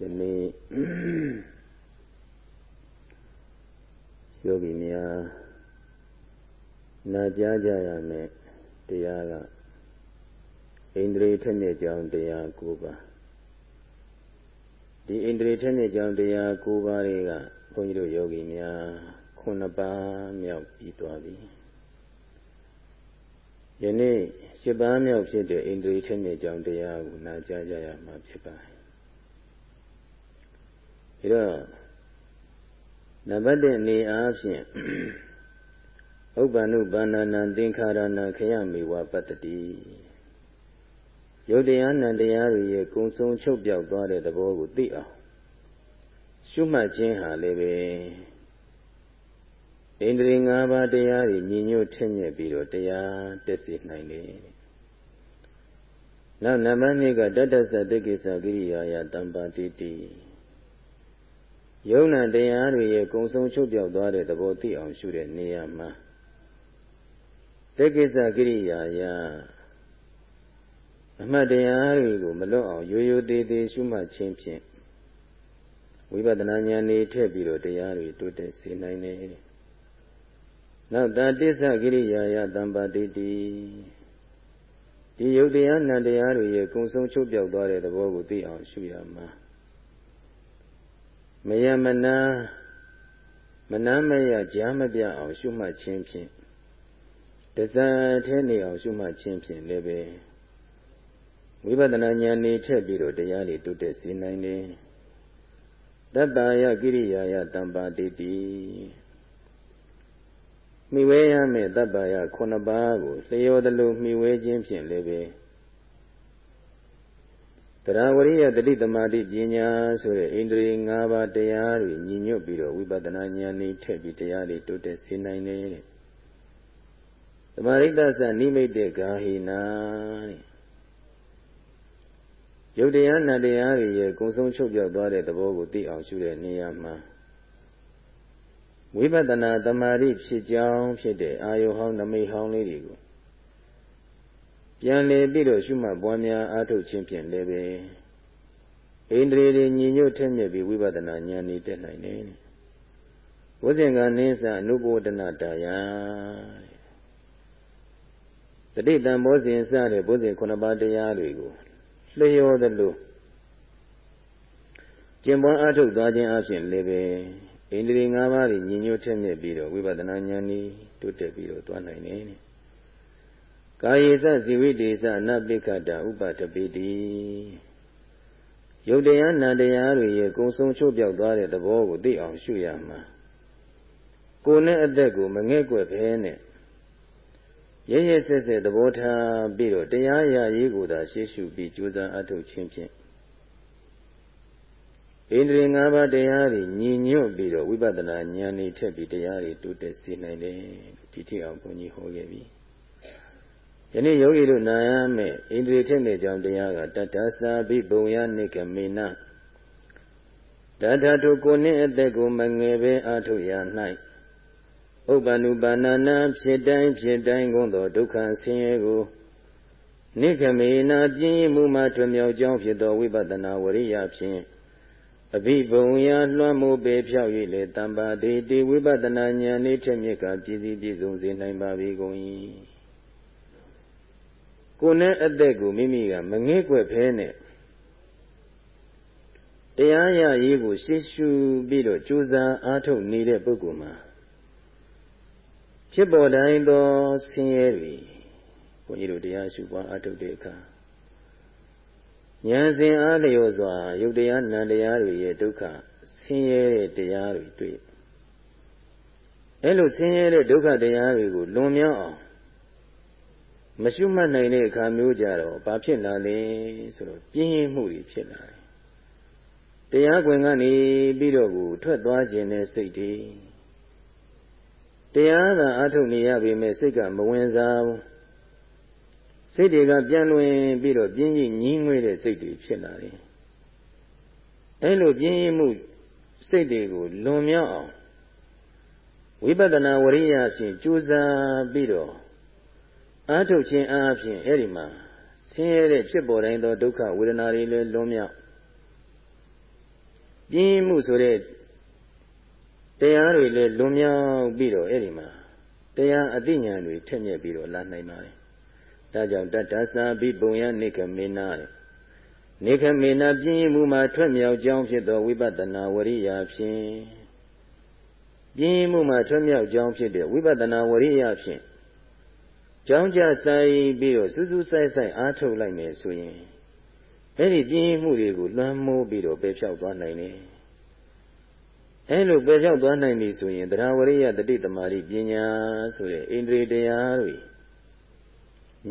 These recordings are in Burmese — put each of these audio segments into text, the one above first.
ယနေ့ယောဂီများနာကြားကြရမယ်တရားကဣန္ဒြေထက်မြက်ကြောင်းတရား၉ပါးဒီဣန္ဒြေထက်မြက်ကြောင်းတရား၉ပါးတွေကဘုန်းကြီးတို့ယောဂီများခုနှစ်ပါးမြောက်ပြီးသွားပြီယနေ့ရှစ်ပါးမြောက်ဖြစ်တဲ့ဣန္ဒြေထက်မြက်ကြောင်းတရားကိုနာကြားကြရမှာဖြစ်ပါတယ် ဒါတော့နံပါတ်1အနေအားဖြင့်ဥပ္ပန္နုဘာနာနံသင်္ခါရဏခယမေဝပတ္တိယုတ်တရားနံတရားတွေရဲ့ကုံဆုံးချုပ်ပြောက်သွားတဲ့သဘောကိုသိအောင်ရှုမှတ်ခြင်းဟာလည်းပဲဣန္ဒြေ၅ပါးတရားတွေညီညွတ်ထက်မြက်ပြီးတော့တရားတက်စေနိုင်တယ်။နောက်နံပါတ်2ကတတ္တသတ္တကိစ္စကိရိယာယတံပါတိတိ ယုံနာတရားတွေရဲ့ကုံဆုံးချုပ်ပြောက်သွားတဲ့သဘောသိအောင်ရှုတဲ့နေရာမှာတက္ကိစ္စကိရိယာယအမှတ်တရားတွေကိုမလွတ်အောင်ရိုးရိုးသေးသေးရှုမှတ်ခြင်းဖြင့်ဝိပဿနာဉာဏ်နဲ့ထည့်ပြီးတော့တရားတွေတိုးတက်စေနိုင်တယ်။နောက်တာတိစ္စကိရိယာယတံပါတိတိဒီယုတ်တရားနံတရားတွေရဲ့ကုံဆုံးချုပ်ပြောက်သွားတဲ့သဘောကိုသိအောင်ရှုရမှာ။ မယမနာမနာမရကြားမပြအောင် ရှုမှတ်ခြင်းဖြင့်တဇာထဲနေအောင်ရှုမှတ်ခြင်းဖြင့်လည်းပဲဝိပဿနာဉာဏ်နေထက်ပြီးတော့တရားတွေတိုးတက်စေနိုင်တယ်တတ္တာယကိရိယာယတံပါတိတိမိဝဲရမယ်တပ္ပယခုနှစ်ပါးကိုလျော်တယ်လို့မိဝဲခြင်းဖြင့်လည်းပဲ တရားဝရိယတတိတမာတိပညာဆိုတဲ့ဣန္ဒြေ၅ပါးတရားတွေညီညွတ်ပြီးတော့ဝိပဿနာဉာဏ်နဲ့ထည့်ပြီးတရားတွေတိုးတက်စေနိုင်တယ်တဲ့။သမာရိတ္တသနိမိတ်တေဂါဟိနာတဲ့။ယုတ်တရားနတ်တရားတွေရဲ့ကုံဆုံးချုပ်ပြောက်သွားတဲ့သဘောကိုသိအောင်ရှုတဲ့နေရာမှာဝိပဿနာတမာတိဖြစ်ကြောင်းဖြစ်တဲ့အာယုဟောင်းနမိတ်ဟောင်းလေးတွေကို ပြန်လည်ပြီးတော့ရှုမှတ်ပွားများအားထုတ်ခြင်းဖြင့်လည်းပဲဣန္ဒြေတွေညီညွတ်ထက်မြက်ပြီးဝိပဿနာဉာဏ်နဲ့တက်နိုင်တယ်။ဝဇင်ကနိစ္စအနုဘောဒနာတာယတတိတံဘောဇင်စတဲ့ဘုဇင်ခုနှစ်ပါးတရားတွေကိုလျှော်သလိုကျင့်ပွားအားထုတ်သွားခြင်းအပြင်လည်းပဲဣန္ဒြေ၅ပါးတွေညီညွတ်ထက်မြက်ပြီးတော့ဝိပဿနာဉာဏ်ဤတိုးတက်ပြီးတော့သွားနိုင်တယ်။ ကာယေသဇိဝိတေသအနပိက္ခတာဥပတပိတိယုတ်တရားနံတရားတွေရဲ့ကုံဆုံးချို့ပြောက်သွားတဲ့သဘောကိုသိအောင်ရှုရမှာကိုယ်နဲ့အသက်ကိုမငဲ့ကွက်ဖဲနဲ့ရရဆက်ဆက်သဘောထားပြီးတော့တရားရရေးကိုသာရှေ့ရှုပြီးကြိုးစားအထုတ်ခြင်းဖြင့်ဣန္ဒြေ၅ပါးတရားတွေညီညွတ်ပြီးတော့ဝိပဿနာဉာဏ်နဲ့ထက်ပြီးတရားတွေတိုးတက်စေနိုင်တယ်ဒီထိအောင်ဘုန်းကြီးဟောခဲ့ပြီ။ ယနေ့ယောဂီတို့နာရမယ်ဣန္ဒြေထက်မဲ့ကြောင့်တရားကတတ္တသာဘိဘုံယနိကမေနတထထုကိုနှင့်အသက်ကိုမငယ်ပဲအာထုရ၌ဥပ္ပန္နုပါဏနာဖြစ်တိုင်းဖြစ်တိုင်းကုန်သောဒုက္ခဆင်းရဲကိုနိကမေနာပြင်းမှုမှထွမြောက်ကြောင်းဖြစ်သောဝိပဿနာဝရိယဖြင့်အဘိဘုံယလွှမ်းမိုးပေဖြောက်၍လေတံပါတိတိဝိပဿနာဉာဏ်နှင့်ထက်မြက်ကပြည့်စည်ပြည့်စုံစေနိုင်ပါ၏ကုန်၏ ကိုယ်နဲ့အသက်ကိုမိမိကမငဲ့ကွက်ဖဲနဲ့တရားရရေးကိုရှေ့ရှုပြီးတော့ကြိုးစားအားထုတ်နေတဲ့ပုဂ္ဂိုလ်မှာဖြစ်ပေါ်တိုင်းသောဆင်းရဲတွေဘုန်းကြီးတို့တရားရှုပွားအားထုတ်တဲ့အခါဉာဏ်စဉ်အားလျော်စွာယုတ်တရားနံတရားတွေရဲ့ဒုက္ခဆင်းရဲတဲ့တရားတွေတွေ့အဲလိုဆင်းရဲတဲ့ဒုက္ခတရားတွေကိုလွန်မြောက်အောင် မရှုမှတ်နိုင်တဲ့အခါမျိုးကြတော့ဘာဖြစ်လာလဲဆိုတော့ပြင်းရင်မှုတွေဖြစ်လာတယ်တရားခွင်ကနေပြီးတော့ကိုထွက်သွားခြင်းနဲ့စိတ်တွေတရားသာအထုတ်နေရပေမဲ့စိတ်ကမဝင်စားဘူးစိတ်တွေကပြန်လွင်ပြီးတော့ပြင်းရင်ညင်းငွေတဲ့စိတ်တွေဖြစ်လာတယ်အဲလိုပြင်းရင်မှုစိတ်တွေကိုလွန်မြောက်အောင်ဝိပဿနာဝရိယဖြင့်ကြိုးစားပြီးတော့ အားထုတ်ခြင်းအားဖြင့်အဲ့ဒီမှာဆင်းရဲတဲ့ဖြစ်ပေါ်တိုင်းသောဒုက္ခဝေဒနာတွေလည်းလွန်မြောက်ပြင်းမှုဆိုတဲ့တရားတွေလည်းလွန်မြောက်ပြီးတော့အဲ့ဒီမှာတရားအသိဉာဏ်တွေထက်မြက်ပြီးတော့လာနိုင်ပါတယ်။ဒါကြောင့်တတ္တသာဘိပုံယနိကမေနာနိကမေနာပြင်းမှုမှာထွက်မြောက်ကြောင်းဖြစ်သောဝိပဿနာဝရိယဖြင့်ပြင်းမှုမှာထွက်မြောက်ကြောင်းဖြစ်တဲ့ဝိပဿနာဝရိယဖြင့် ကြောင်းကြဆိုင်ပြီးတော့စူးစူးဆိုင်ဆိုင်အားထုတ်လိုက်မယ်ဆိုရင်အဲ့ဒီပြင်းမှုတွေကိုလွှမ်းမိုးပြီးတော့ပယ်ဖြောက်သွားနိုင်တယ်အဲလိုပယ်ဖြောက်သွားနိုင်ပြီဆိုရင်တရားဝရိယတတိတမာတိပညာဆိုတဲ့ဣန္ဒြေတရားတွေ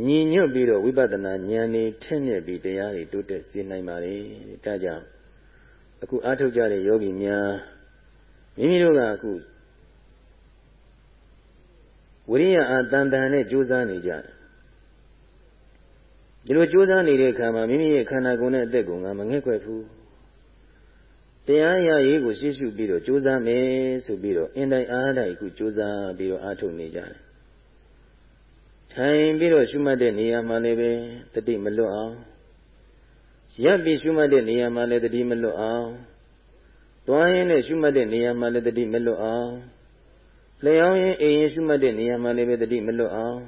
ညီညွတ်ပြီးတော့ဝိပဿနာဉာဏ်နဲ့ထင့်မြက်ပြီးတရားတွေတိုးတက်စေနိုင်ပါလေ။ဒါကြောင့်အခုအားထုတ်ကြတဲ့ယောဂီများမိမိတို့ကအခု ဝိရိယအာတန်တန်နဲ့ကြိုးစားနေကြတယ်ဒီလိုကြိုးစားနေတဲ့အခါမှာမိမိရဲ့ခန္ဓာကိုယ်နဲ့အသက်ကိုငါမငဲ့ကွယ်ဘူးတရားရရေးကိုရှေ့ရှုပြီးတော့ကြိုးစားမယ်ဆိုပြီးတော့အင်တိုင်အားတိုင်အခုကြိုးစားပြီးတော့အားထုတ်နေကြတယ်ထိုင်ပြီးတော့ရှုမှတ်တဲ့နေရာမှာလည်းပဲတတိမလွတ်အောင်ရပ်ပြီးရှုမှတ်တဲ့နေရာမှာလည်းတတိမလွတ်အောင်သွားရင်းနဲ့ရှုမှတ်တဲ့နေရာမှာလည်းတတိမလွတ်အောင် လျှောင်းရင်အိမ်ရင်ရှုမှတ်တဲ့နေရာမှာလည်းပဲတတိမလွတ်အောင်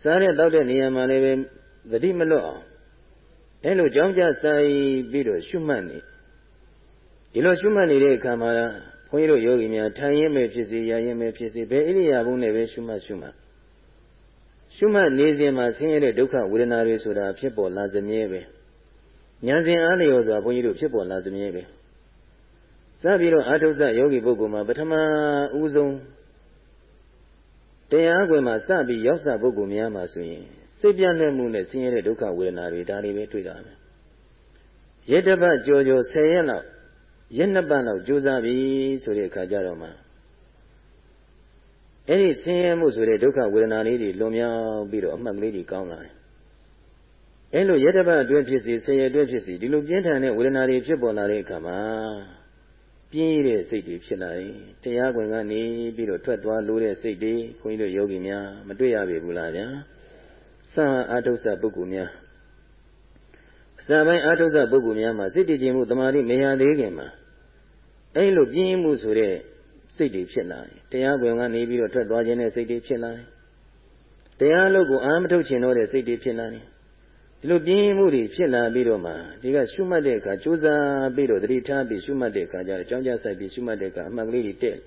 စားတဲ့တောက်တဲ့နေရာမှာလည်းပဲတတိမလွတ်အောင်အဲလိုကြောင်းကြဆိုင်ပြီးတော့ရှုမှတ်နေဒီလိုရှုမှတ်နေတဲ့အခါမှာဘုန်းကြီးတို့ယောဂီများထိုင်ရင်ပဲဖြစ်စေရရင်ပဲဖြစ်စေဘယ်ဣရိယာပုနဲ့ပဲရှုမှတ်ရှုမှတ်ရှုမှတ်နေစဉ်မှာဆင်းရဲတဲ့ဒုက္ခဝေဒနာတွေဆိုတာဖြစ်ပေါ်လာစမြဲပဲဉာဏ်စဉ်အားလျော်စွာဘုန်းကြီးတို့ဖြစ်ပေါ်လာစမြဲပဲစပြီးတော့အာထုဇယောဂီပုဂ္ဂိုလ်မှာပထမဦးဆုံး တရားခွင်မှာစပြီးရောက်စပုဂ္ဂိုလ်များမှာဆိုရင်စိတ်ပြန့်နှံ့မှုနဲ့ဆင်းရဲတဲ့ဒုက္ခဝေဒနာတွေဒါတွေပဲတွေ့တာပဲရက်တပတ်ကြော်ကြော်10ရက်လောက်ရက်နှစ်ပတ်လောက်ကြိုးစားပြီဆိုတဲ့အခါကျတော့မှအဲ့ဒီဆင်းရဲမှုဆိုတဲ့ဒုက္ခဝေဒနာလေးတွေလွန်မြောက်ပြီးတော့အမှတ်ကလေးတွေကောင်းလာတယ်အဲ့လိုရက်တပတ်အတွင်းဖြစ်စီဆင်းရဲအတွင်းဖြစ်စီဒီလိုပြင်းထန်တဲ့ဝေဒနာတွေဖြစ်ပေါ်လာတဲ့အခါမှာ ပြင်းရတဲ့စိတ်တွေဖြစ်လာတယ်တရားခွင်ကနေပြီးတော့ထွက်သွားလို့တဲ့စိတ်တွေခွန်ကြီးတို့ယောဂီများမတွေ့ရပြီဘူးလားဗျာသာအာထုဆပုဂ္ဂိုလ်များအစာပိုင်းအာထုဆပုဂ္ဂိုလ်များမှာစိတ်တည်ခြင်းမှုတမာတိမရသေးခင်မှာအဲ့လိုပြင်းမှုဆိုတဲ့စိတ်တွေဖြစ်လာတယ်တရားပွင့်ကနေပြီးတော့ထွက်သွားခြင်းတဲ့စိတ်တွေဖြစ်လာတယ်တရားလို့ကိုအာမထုတ်ခြင်းတော့တဲ့စိတ်တွေဖြစ်လာတယ် ဒီလိုပြင်းမှုတွေဖြစ်လာပြီးတော့မှဒီကရှုမှတ်တဲ့အခါကြိုးစားပြီးတော့တတိထားပြီးရှုမှတ်တဲ့အခါကျတော့ကြောင်းကြဆိုင်ပြီးရှုမှတ်တဲ့အခါအမှတ်ကလေးတွေတက်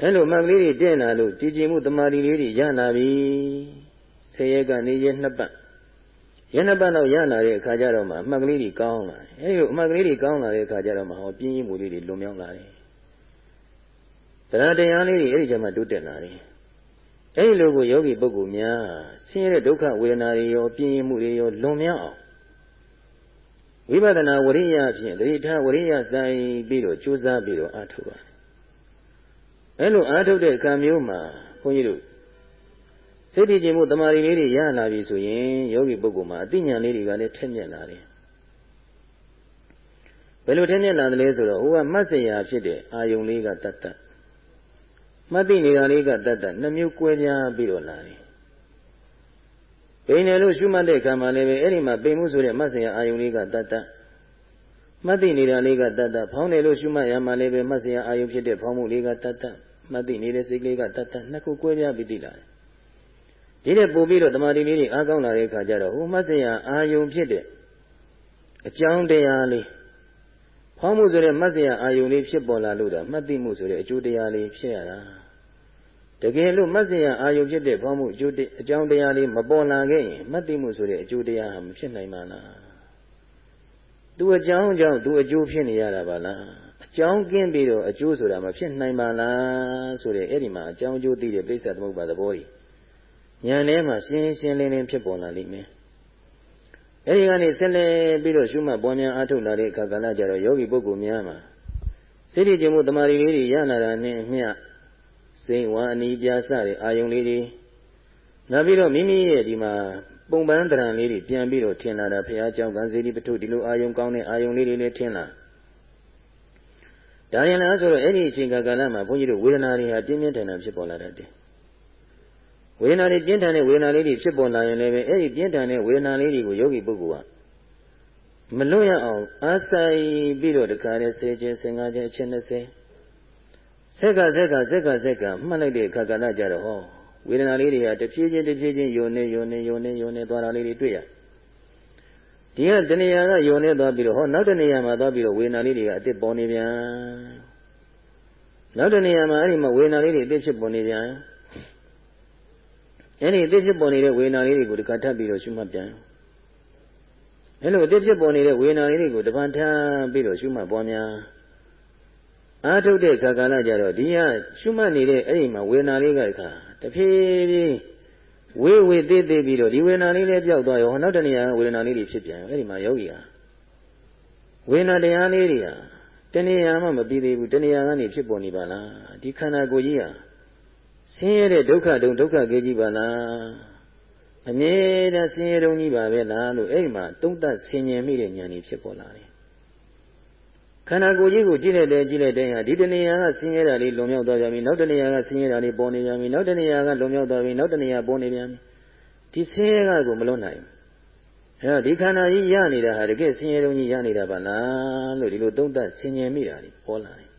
အဲ့လိုအမှတ်ကလေးတွေတက်လာလို့ကြည်ကြည်မှုတမာတိလေးတွေရလာပြီဆယ်ရက်ကနေရက်နှစ်ပတ်ရက်နှစ်ပတ်လောက်ရလာတဲ့အခါကျတော့မှအမှတ်ကလေးတွေကောင်းလာတယ်အဲဒီလိုအမှတ်ကလေးတွေကောင်းလာတဲ့အခါကျတော့မှဟောပြင်းရင်မှုလေးတွေလွန်မြောက်လာတယ်တရားတရားလေးတွေအဲ့ဒီကျမှတိုးတက်လာတယ် အဲဒီလိုကိုယောဂီပုဂ္ဂိုလ်များဆင်းရဲတဲ့ဒုက္ခဝေဒနာတွေရောပြင်းရင်မှုတွေရောလွန်မြောက်အောင်ဝိပဿနာဝရိယဖြင့်တတိထဝရိယဆိုင်ပြီးတော့ကြိုးစားပြီးတော့အားထုတ်ပါအဲလိုအားထုတ်တဲ့အခါမျိုးမှာဘုန်းကြီးတို့စိတ်တည်ခြင်းမှုတမာရီလေးတွေရလာပြီဆိုရင်ယောဂီပုဂ္ဂိုလ်မှာအသိဉာဏ်လေးတွေကလည်းထက်မြက်လာတယ်ဘယ်လိုထက်မြက်လာသလဲဆိုတော့ဟိုကမှတ်စရာဖြစ်တဲ့အာယုံလေးကတတ်တတ် မှတ်သိနေတာလေးကတတ်တတ်နှမျိုးကွဲပြားပြီးတော့လာတယ်ပိန်တယ်လို့ရှုမှတ်တဲ့အခါမှာလည်းပဲအဲ့ဒီမှာပိန်မှုဆိုတဲ့မှတ်စရာအာယုံလေးကတတ်တတ်မှတ်သိနေတာလေးကတတ်တတ်ဖောင်းတယ်လို့ရှုမှတ်ရမှာလည်းပဲမှတ်စရာအာယုံဖြစ်တဲ့ဖောင်းမှုလေးကတတ်တတ်မှတ်သိနေတဲ့စိတ်ကလေးကတတ်တတ်နှစ်ခုကွဲပြားပြီးသိလာတယ်ဒီတဲ့ပို့ပြီးတော့တမာတိလေးတွေအားကောင်းလာတဲ့အခါကျတော့ဟိုမှတ်စရာအာယုံဖြစ်တဲ့အကြောင်းတရားလေး ဖောင်းမှုဆိုတဲ့မှတ်စရာအာယုံလေးဖြစ်ပေါ်လာလို့ဒါမှတ်သိမှုဆိုတဲ့အကျိုးတရားလေးဖြစ်ရတာတကယ်လို့မှတ်စရာအာယုံဖြစ်တဲ့ဖောင်းမှုအကျိုးအကြောင်းတရားလေးမပေါ်လာခဲ့ရင်မှတ်သိမှုဆိုတဲ့အကျိုးတရားဟာမဖြစ်နိုင်ပါလားသူအကြောင်းကြောင့်သူအကျိုးဖြစ်နေရတာပါလားအကြောင်းကင်းပြီးတော့အကျိုးဆိုတာမဖြစ်နိုင်ပါလားဆိုတဲ့အဲ့ဒီမှာအကြောင်းအကျိုးသိတဲ့ပိဿသမုပ္ပါသဘောကြီးဉာဏ်ထဲမှာရှင်းရှင်းလင်းလင်းဖြစ်ပေါ်လာလိမ့်မယ် အဲဒီကနေဆက်လက်ပြီးတော့ရှုမှတ်ပွားများအားထုတ်လာတဲ့အခါကလည်းကြတော့ယောဂီပုဂ္ဂိုလ်များမှာစိတ္တိကျင်မှုတမာရီလေးတွေရလာတာနဲ့အမျှစိတ်ဝါအနီးပြားစတဲ့အာယုံလေးတွေနောက်ပြီးတော့မိမိရဲ့ဒီမှာပုံပန်းတရံလေးတွေပြန်ပြီးတော့ထင်လာတာဘုရားကျောင်းကံစီတိပထုဒီလိုအာယုံကောင်းတဲ့အာယုံလေးတွေလည်းထင်လာဒါရင်လားဆိုတော့အဲ့ဒီအချိန်ကာလမှာဘုန်းကြီးတို့ဝေဒနာတွေဟာပြင်းပြင်းထန်ထန်ဖြစ်ပေါ်လာတတ်တယ် ဝေဒနာတွေပြင်းထန်တဲ့ဝေဒနာလေးတွေဖြစ်ပေါ်လာရင်လည်းပဲအဲ့ဒီပြင်းထန်တဲ့ဝေဒနာလေးတွေကိုယောဂီပုဂ္ဂိုလ်ကမလွတ်ရအောင်အားဆိုင်ပြီးတော့တခါနဲ့10ကျင်း15ကျင်းအချက်20ဆက်ကဆက်ကဆက်ကဆက်ကမှတ်လိုက်တဲ့အခါကလည်းကြတော့ဟောဝေဒနာလေးတွေကတဖြည်းချင်းတဖြည်းချင်းယုံနေယုံနေယုံနေယုံနေသွားတာလေးတွေတွေ့ရဒီကတဏှာကယုံနေသွားပြီးတော့ဟောနောက်တနေရာမှာသွားပြီးတော့ဝေဒနာလေးတွေကအစ်စ်ပေါ်နေပြန်နောက်တနေရာမှာအဲ့ဒီမှာဝေဒနာလေးတွေအစ်စ်ဖြစ်ပေါ်နေပြန် အဲ့ဒီအစ်စ်ဖြစ်ပေါ်နေတဲ့ဝေဒနာလေးတွေကိုတခါထပ်ပြီးတော့ရှုမှတ်ပြန်အဲ့လိုအစ်စ်ဖြစ်ပေါ်နေတဲ့ဝေဒနာလေးတွေကိုတပန်ထပ်ပြီးတော့ရှုမှတ်ပွားများအားထုတ်တဲ့ခါကာလကြတော့ဒီကရှုမှတ်နေတဲ့အဲ့ဒီမှာဝေဒနာလေးကတခါတဖြည်းဖြည်းဝေးဝေးသေးသေးပြီးတော့ဒီဝေဒနာလေးလည်းပြောက်သွားရောနောက်တနေရာဝေဒနာလေးတွေဖြစ်ပြန်အဲ့ဒီမှာယောဂီဟာဝေဒနာတရားလေးတွေဟာတဏှာမှမပြီးသေးဘူးတဏှာကနေဖြစ်ပေါ်နေပါလားဒီခန္ဓာကိုယ်ကြီးဟာ ဆင်းရဲတဲ့ဒုက္ခတုံဒုက္ခကေကြီးပါလားအမြဲတမ်းဆင်းရဲတုံကြီးပါပဲလားလို့အဲ့ဒီမှာတုံ့တက်ဆင်ញင်မိတဲ့ဉာဏ်ကြီးဖြစ်ပေါ်လာတယ်ခန္ဓာကိုယ်ကြီးကိုကြည့်လိုက်တယ်ကြည့်လိုက်တဲ့ဟာဒီတဏှာကဆင်းရဲတာလေးလွန်မြောက်သွားပြန်ပြီနောက်တဏှာကဆင်းရဲတာလေးပေါ်နေပြန်ပြီနောက်တဏှာကလွန်မြောက်သွားပြီနောက်တဏှာပေါ်နေပြန်ပြီဒီဆင်းရဲကကိုမလွတ်နိုင်ဘူးအဲတော့ဒီခန္ဓာကြီးရနေတာဟာတကယ်ဆင်းရဲတုံးကြီးရနေတာပါလားလို့ဒီလိုသုံးသပ်ဆင်ញင်မိတာဒီပေါ်လာတယ်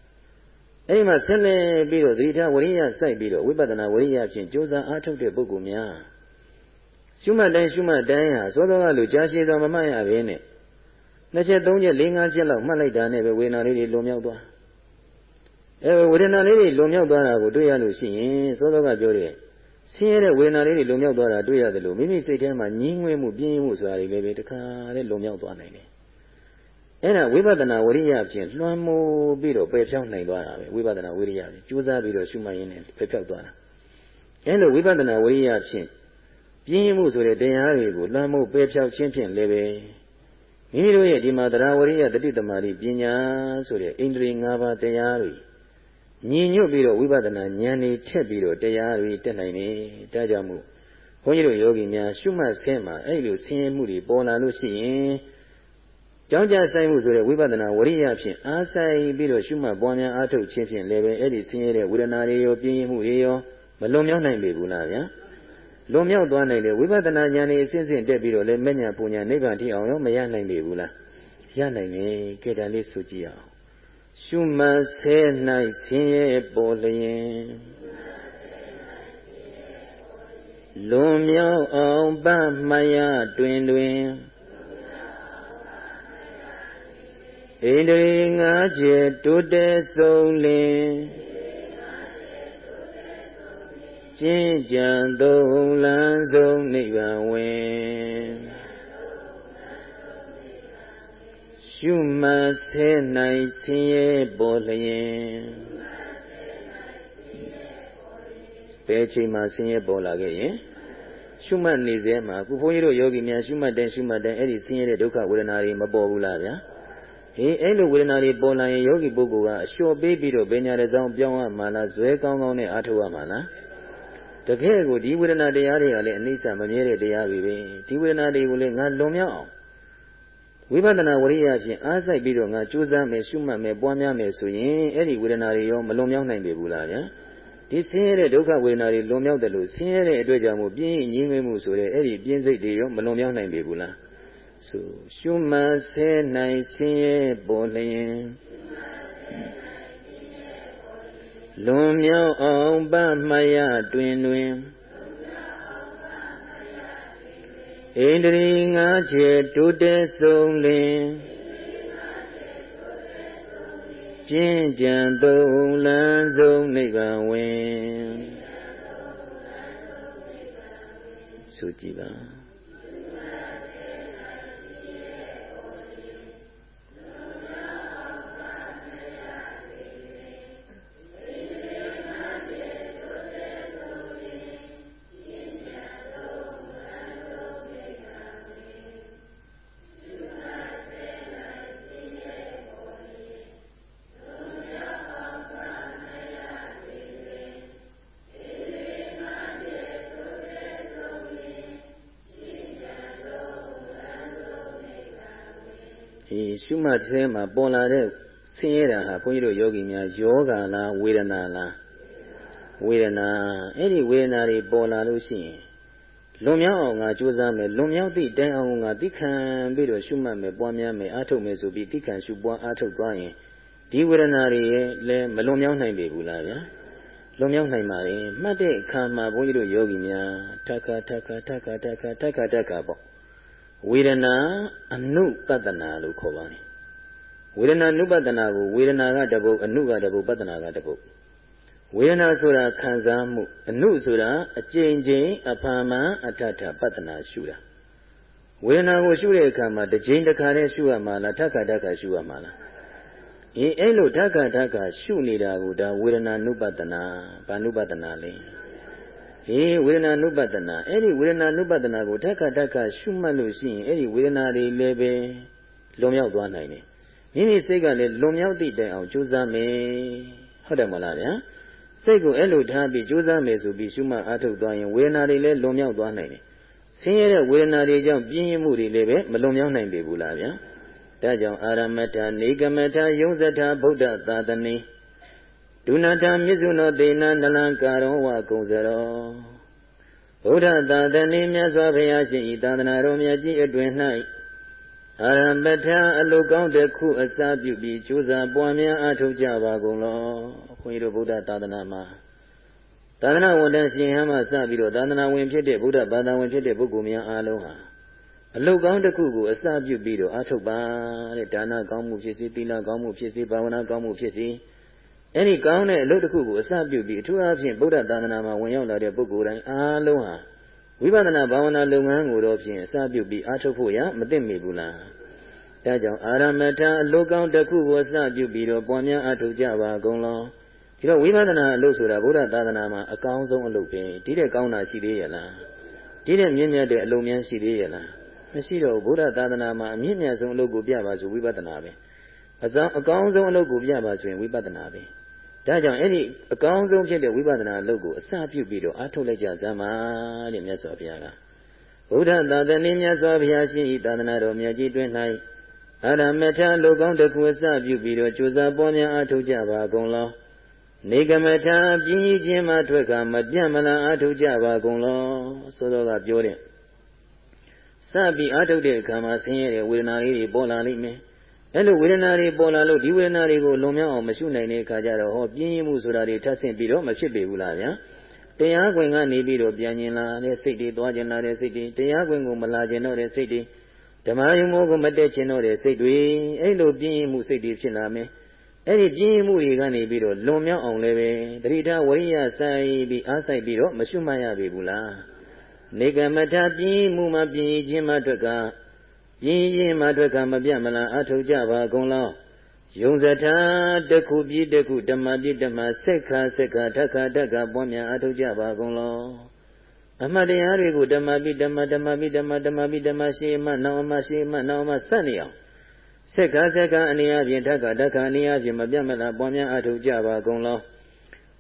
အဲဒီမှာဆက်လက်ပြီးတော့သတိထားဝရိယစိုက်ပြီးတော့ဝိပဿနာဝရိယဖြင့်ကြိုးစားအားထုတ်တဲ့ပုဂ္ဂိုလ်များရှုမှတ်တိုင်းရှုမှတ်တိုင်းဟာသောသောကလူကြားရှိသောမမှတ်ရဘဲနဲ့နှစ်ချက်သုံးချက်လေးငါးချက်လောက်မှတ်လိုက်တာနဲ့ပဲဝေဒနာလေးတွေလွန်မြောက်သွားအဲဝေဒနာလေးတွေလွန်မြောက်သွားတာကိုတွေ့ရလို့ရှိရင်သောသောကပြောတယ်ဆင်းရဲတဲ့ဝေဒနာလေးတွေလွန်မြောက်သွားတာတွေ့ရတယ်လို့မိမိစိတ်ထဲမှာညှင်းငွေ့မှုပြင်းမှုဆိုတာတွေလည်းပဲတခါတည်းလွန်မြောက်သွားနိုင်တယ် အဲ့ဒါဝိပဿနာဝရိယဖြင့်လွှမ်းမိုးပြီးတော့ပယ်ဖြောင်းနိုင်သွားတာပဲဝိပဿနာဝရိယဖြင့်ကြိုးစားပြီးတော့ရှုမှတ်ရင်းနဲ့ပယ်ဖြောက်သွားတာအဲ့လိုဝိပဿနာဝရိယဖြင့်ပြင်းမှုဆိုတဲ့တရားတွေကိုလွှမ်းမိုးပယ်ဖြောက်ခြင်းဖြင့်လည်းပဲမိမိတို့ရဲ့ဒီမှာတရားဝရိယတတိတမာတိပညာဆိုတဲ့ဣန္ဒြေ၅ပါးတရားတွေညီညွတ်ပြီးတော့ဝိပဿနာဉာဏ်တွေထက်ပြီးတော့တရားတွေတက်နိုင်တယ်ဒါကြောင့်မို့ဘုန်းကြီးတို့ယောဂီများရှုမှတ်ဆင်းမှာအဲ့လိုဆင်းရဲမှုတွေပေါ်လာလို့ရှိရင် ကြောင်းကြဆိုင်မှုဆိုတဲ့ဝိပဿနာဝရိယဖြင့်အားဆိုင်ပြီးတော့ရှုမှတ်ပွားများအားထုတ်ခြင်းဖြင့်လည်းပဲအဲ့ဒီဆင်းရဲတဲ့ဝေဒနာတွေရောပြင်းရမှုတွေရောမလွန်မြောက်နိုင်ပေဘူးလားဗျာလွန်မြောက်သွားနိုင်တယ်ဝိပဿနာဉာဏ်တွေအစဉ်စဉ်တက်ပြီးတော့လည်းမဉ္ဇဏ်ပူညာနိဗ္ဗာန်ထိအောင်ရောမရနိုင်ပေဘူးလားရနိုင်တယ်ကဲဒါလေးဆိုကြည့်အောင်ရှုမှတ်ဆဲ၌ဆင်းရဲပေါ်လျင်လွန်မြောက်အောင်ပမယတွင်တွင် ဣန္ဒြေငါးချက်တိုးတဲဆုံးလင်ကျင့်ကြံသုံးလန်းဆုံးနိဗ္ဗာန်ဝင်ရှုမှတ်ဆဲ၌ဆင်းရဲပေါ်လျင်ဘယ်ချိန်မှဆင်းရဲပေါ်လာခဲ့ရင်ရှုမှတ်နေစေမှာခုဘုန်းကြီးတို့ယောဂီများရှုမှတ်တဲ့ရှုမှတ်တဲ့အဲ့ဒီဆင်းရဲတဲ့ဒုက္ခဝေဒနာတွေမပေါ်ဘူးလားဗျာ ဟေးအဲ့လိုဝေဒနာတွေပေါ်လာရင်ယောဂီပုဂ္ဂိုလ်ကအလျှော့ပေးပြီးတော့ပညာတဲ့ကြောင်းပြောင်းရမှာလားဇွဲကောင်းကောင်းနဲ့အားထုတ်ရမှာလားတကယ်ကိုဒီဝေဒနာတရားတွေကလည်းအနိစ္စမမြဲတဲ့တရားတွေပဲဒီဝေဒနာတွေကိုလည်းငါလွန်မြောက်အောင်ဝိပဿနာဝရိယဖြင့်အားစိုက်ပြီးတော့ငါကြိုးစားမယ်ရှုမှတ်မယ်ပွားများမယ်ဆိုရင်အဲ့ဒီဝေဒနာတွေရောမလွန်မြောက်နိုင်ပေဘူးလားဗျာဒီဆင်းရဲတဲ့ဒုက္ခဝေဒနာတွေလွန်မြောက်တယ်လို့ဆင်းရဲတဲ့အတွက်ကြောင့်မို့ပြင်းရင်းငြိမ်းမှုဆိုတဲ့အဲ့ဒီပြင်းစိတ်တွေရောမလွန်မြောက်နိုင်ပေဘူးလား ဆိုရှုမှတ်ဆဲနိုင်ဆင်းရဲပေါ်လျင်လွန်မြောက်အောင်ပမှယတွင်တွင်ဣန္ဒြေငါးချက်တိုးတဲဆုံးလင်ကျင့်ကြံသုံးလန်းဆုံးနိဗ္ဗာန်ဝင်ဆိုကြည်ပါ ရှုမှတ်သေးမှာပေါ်လာတဲ့ဆင်းရဲတာဟာဘုန်းကြီးတို့ယောဂီများယောဂလားဝေဒနာလားဝေဒနာအဲ့ဒီဝေဒနာတွေပေါ်လာလို့ရှိရင်လွန်မြောက်အောင်ငါကြိုးစားမယ်လွန်မြောက်သည့်တိုင်အောင်ငါသိခံပြီးတော့ရှုမှတ်မယ်ပွားများမယ်အားထုတ်မယ်ဆိုပြီးသိခံရှုပွားအားထုတ်သွားရင်ဒီဝေဒနာတွေရဲ့လည်းမလွန်မြောက်နိုင်ပေဘူးလားဗျာလွန်မြောက်နိုင်ပါလေမှတ်တဲ့အခါမှာဘုန်းကြီးတို့ယောဂီများထခထခထခထခထခထခပေါ့ဝေဒနာအနုပတနာလို့ခေါ်ပါတယ် ဝေဒနာနုပတနာကိုဝေဒနာကတပုတ်အနုကတပုတ်ပတနာကတပုတ်ဝေဒနာဆိုတာခံစားမှုအနုဆိုတာအကျဉ်းချင်းအဖာမှန်အထထပတနာရှုတာဝေဒနာကိုရှုတဲ့အခါမှာတစ်ချိန်တစ်ခါနဲ့ရှုရမှာလားထခါထခါရှုရမှာလားအေးအဲ့လိုဓက္ကဓက္ကရှုနေတာကိုဒါဝေဒနာနုပတနာဘာနုပတနာလဲအေးဝေဒနာနုပတနာအဲ့ဒီဝေဒနာနုပတနာကိုဓက္ကဓက္ကရှုမှတ်လို့ရှိရင်အဲ့ဒီဝေဒနာတွေလည်းပဲလွန်မြောက်သွားနိုင်တယ် မိမိစိတ်ကလည်းလွန်မြောက်သည့်တိုင်အောင်ကြိုးစားမယ်ဟုတ်တယ်မလားဗျာစိတ်ကိုအဲ့လိုထားပြီးကြိုးစားမယ်ဆိုပြီးရှုမှတ်အားထုတ်သွားရင်ဝေဒနာတွေလည်းလွန်မြောက်သွားနိုင်တယ်ဆင်းရဲတဲ့ဝေဒနာတွေကြောင့်ပြင်းရမှုတွေလည်းပဲမလွန်မြောက်နိုင်ပေဘူးလားဗျာဒါကြောင့်အာရမထနေကမထယုံဇထဗုဒ္ဓသာသနေဒုနာထမြစ္ဆုနောသေနနလံကာရောဝကုံစရောဗုဒ္ဓသာသနေမြတ်စွာဘုရားရှင်ဤသာသနာတော်မြတ်ကြီးအတွင်၌ အာရမထအလုကောင်းတစ်ခုအစာပြုပြီးကြိုးစားပွားများအားထုတ်ကြပါကုန်လောခွန်ကြီးတို့ဗုဒ္ဓသာသနာမှာသာသနာဝန်ထမ်းရှင်ဟမ်းမှစပြီးတော့သာသနာဝင်ဖြစ်တဲ့ဗုဒ္ဓဘာသာဝင်ဖြစ်တဲ့ပုဂ္ဂိုလ်များအားလုံးဟာအလုတ်ကောင်းတစ်ခုကိုအစပြုပြီးတော့အားထုတ်ပါတဲ့ဒါနကောင်းမှုဖြစ်စေသီလကောင်းမှုဖြစ်စေဘာဝနာကောင်းမှုဖြစ်စေအဲ့ဒီကောင်းတဲ့အလုပ်တစ်ခုကိုအစပြုပြီးအထူးအားဖြင့်ဗုဒ္ဓသာသနာမှာဝင်ရောက်လာတဲ့ပုဂ္ဂိုလ်တိုင်းအားလုံးဟာ ဝိပဿနာဘာဝနာလုပ်ငန်းကိုတော့ဖြင့်အစပြုပြီးအားထုတ်ဖို့ရမသိမိဘူးလားဒါကြောင့်အာရမထအလုတ်ကောင်းတစ်ခုကိုအစပြုပြီးတော့ပွားများအားထုတ်ကြပါကုန်လောဒီတော့ဝိပဿနာအလုပ်ဆိုတာဗုဒ္ဓသာသနာမှာအကောင်းဆုံးအလုပ်ပဲဒီတဲ့ကောင်းတာရှိသေးရဲ့လားဒီတဲ့မြင့်မြတ်တဲ့အလုပ်များရှိသေးရဲ့လားမရှိတော့ဘုရားသာသနာမှာအမြင့်မြတ်ဆုံးအလုပ်ကိုပြပါဆိုဝိပဿနာပဲအစောအကောင်းဆုံးအလုပ်ကိုပြပါဆိုရင်ဝိပဿနာပဲ ဒါကြောင့်အဲ့ဒီအကောင်းဆုံးဖြစ်တဲ့ဝိပဿနာအလုပ်ကိုအစပြုပြီးတော့အားထုတ်လိုက်ကြစမ်းပါတဲ့မြတ်စွာဘုရားကဗုဒ္ဓသာသနေမြတ်စွာဘုရားရှင်ဤသာသနာတော်မြတ်ကြီးတွင်၌အရမထလူကောင်းတစ်ခုအစပြုပြီးတော့ကြိုးစားပွားများအားထုတ်ကြပါကုန်လောနေကမထပြင်းကြီးခြင်းမှထွက်ကမပြတ်မလန်အားထုတ်ကြပါကုန်လောဆိုတော့ကပြောတဲ့စပြီးအာထုတ်တဲ့အခါမှာဆင်းရဲတဲ့ဝေဒနာလေးတွေပေါ်လာလိမ့်မယ်။ အဲလိုဝေဒနာတွေပေါ်လာလို့ဒီဝေဒနာတွေကိုလွန်မြောက်အောင်မရှုနိုင်တဲ့အခါကျတော့ဟောပြင်းရင်မှုဆိုတာတွေထပ်ဆင့်ပြီးတော့မဖြစ်ပေဘူးလားဗျာ။တရားခွင်ကနေပြီးတော့ပြန်ကျင်လာတဲ့စိတ်တွေသွားကျင်လာတဲ့စိတ်တွေတရားခွင်ကိုမလာကျင်တော့တဲ့စိတ်တွေဓမ္မယုံမိုးကိုမတက်ကျင်တော့တဲ့စိတ်တွေအဲလိုပြင်းရင်မှုစိတ်တွေဖြစ်လာမယ်။အဲ့ဒီပြင်းရင်မှုတွေကနေပြီးတော့လွန်မြောက်အောင်လည်းပဲတတိထဝရိယဆိုင်ပြီးအားဆိုင်ပြီးတော့မရှုမှတ်ရပေဘူးလား။နေကမထပြင်းမှုမှပြင်းခြင်းမှအတွက်က ပြင်းခြင်းမှအတွက်ကမပြတ်မလားအထုတ်ကြပါကုန်လောယုံစထာတခုပြည့်တခုဓမ္မပြည့်ဓမ္မစက္ခာစက္ခာဓက္ခဓက္ခပွားများအထုတ်ကြပါကုန်လောအမှတ်တရားတွေကိုဓမ္မပြည့်ဓမ္မဓမ္မပြည့်ဓမ္မဓမ္မပြည့်ဓမ္မရှိမှနောင်မရှိမှနောင်မှစက်နေအောင်စက္ခာစက္ခာအနေအချင်းဓက္ခဓက္ခအနေအချင်းမပြတ်မလားပွားများအထုတ်ကြပါကုန်လော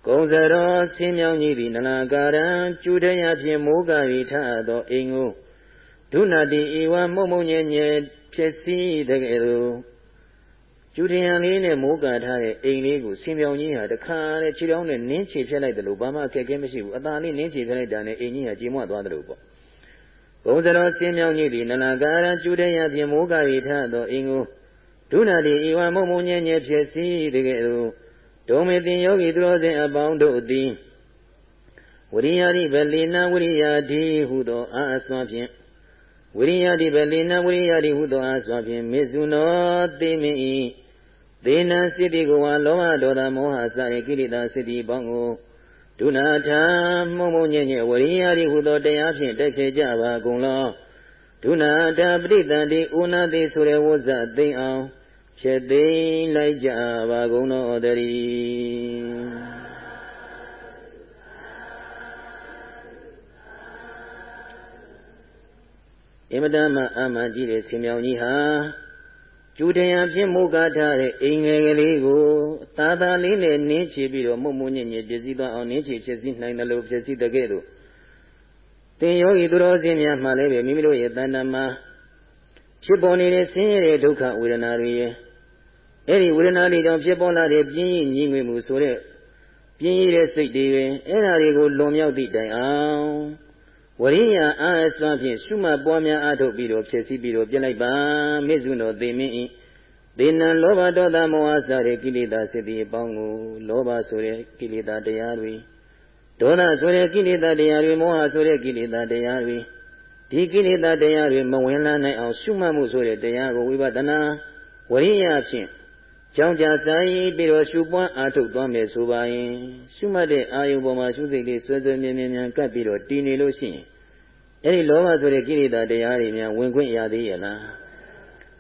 ကုံစရောဆင်းမြောင်းကြီးသည်နလကာရံကျူတရဖြင့်မိုးကရီထသောအိမ်ကို ဒုနာတိဧဝမုံမုံညင်ညင်ဖြစ်စည်းတဲ့ကဲ့သို့ကျူတရံလေးနဲ့မိုးကာထားတဲ့အိမ်လေးကိုဆင်းမြောင်းကြီးဟာတခါနဲ့ခြေထောက်နဲ့နင်းချေဖြတ်လိုက်တယ်လို့ဘာမှအခက်အခဲမရှိဘူးအသာလေးနင်းချေဖြတ်လိုက်တာနဲ့အိမ်ကြီးဟာကြေမွသွားတယ်လို့ပေါ့ဘုံစရောဆင်းမြောင်းကြီးသည်နလကာရံကျူတရဖြင့်မိုးကရီထသောအိမ်ကိုဒုနာတိဧဝမုံမုံညင်ညင်ဖြစ်စည်းတဲ့ကဲ့သို့ဒုံမေတင်ယောဂီသူတော်စင်အပေါင်းတို့သည်ဝရိယာတိဗလေနဝရိယာတိဟုသောအာအစွာဖြင့် ဝရိယာတိဗလေနဝရိယာတိဟုသောအာစွာဖြင့်မေဇုနောသေမင်းဤသေနံစိတ္တိကိုဝါလောဘဒေါသမောဟစတဲ့ကိလေသာစိတ္တိပေါင်းကိုဒုနာထမှုံမှုံညင်ညင်ဝရိယာတိဟုသောတရားဖြင့်တက်ဖြေကြပါကုန်လောဒုနာထပရိသန္တိဥနာတိဆိုတဲ့ဝဇ္ဇသိအောင်ဖြစ်သိလိုက်ကြပါကုန်တော်တည်း အင်မတန်မှအမှန်ကြီးတဲ့ဆင်မြောင်ကြီးဟာကျူတရားဖြင့်မုကားထားတဲ့အိမ်ငယ်ကလေးကိုသာသာလေးနဲ့နင်းချပြီးတော့မှုမှုညင်ညင်ပြည့်စည်သွားအောင်နင်းချဖြစ်စည်းနိုင်တယ်လို့ဖြစ်စည်းတဲ့ကဲ့သို့တင်ယောဂီသူတော်စင်များမှလည်းပဲမိမိတို့ရဲ့တဏ္ဍာမှာဖြစ်ပေါ်နေတဲ့ဆင်းရဲတဲ့ဒုက္ခဝေဒနာတွေရဲ့အဲ့ဒီဝေဒနာတွေကြောင့်ဖြစ်ပေါ်လာတဲ့ပြင်းရင်ညီငွေမှုဆိုတဲ့ပြင်းရတဲ့စိတ်တွေပဲအဲ့ဒါတွေကိုလွန်မြောက်သည့်တိုင်အောင် ဝရိယအာအစွမ်းဖြင့်ရှုမှတ်ပွားများအားထုတ်ပြီးတော့ဖြစ်စီပြီးတော့ပြလိုက်ပါမေဇုနောသေမင်းဤသေနံလောဘဒေါသမောဟစတဲ့ကိလေသာစိတ်တွေအပေါင်းကိုလောဘဆိုတဲ့ကိလေသာတရားတွေဒေါသဆိုတဲ့ကိလေသာတရားတွေမောဟဆိုတဲ့ကိလေသာတရားတွေဒီကိလေသာတရားတွေမဝင်လာနိုင်အောင်ရှုမှတ်မှုဆိုတဲ့တရားကိုဝိပဿနာဝရိယဖြင့် ကြောင်းကြဆိုင်ပြီးတော့ရှုပွားအားထုတ်သွားမယ်ဆိုပါရင်ရှုမှတ်တဲ့အာယုပေါ်မှာရှုစိတ်လေးဆွဲဆွဲမြဲမြဲမြဲကပ်ပြီးတော့တည်နေလို့ရှိရင်အဲ့ဒီလောဘဆိုတဲ့ကိလေသာတရားတွေများဝင်ခွင့်ရသေးရဲ့လား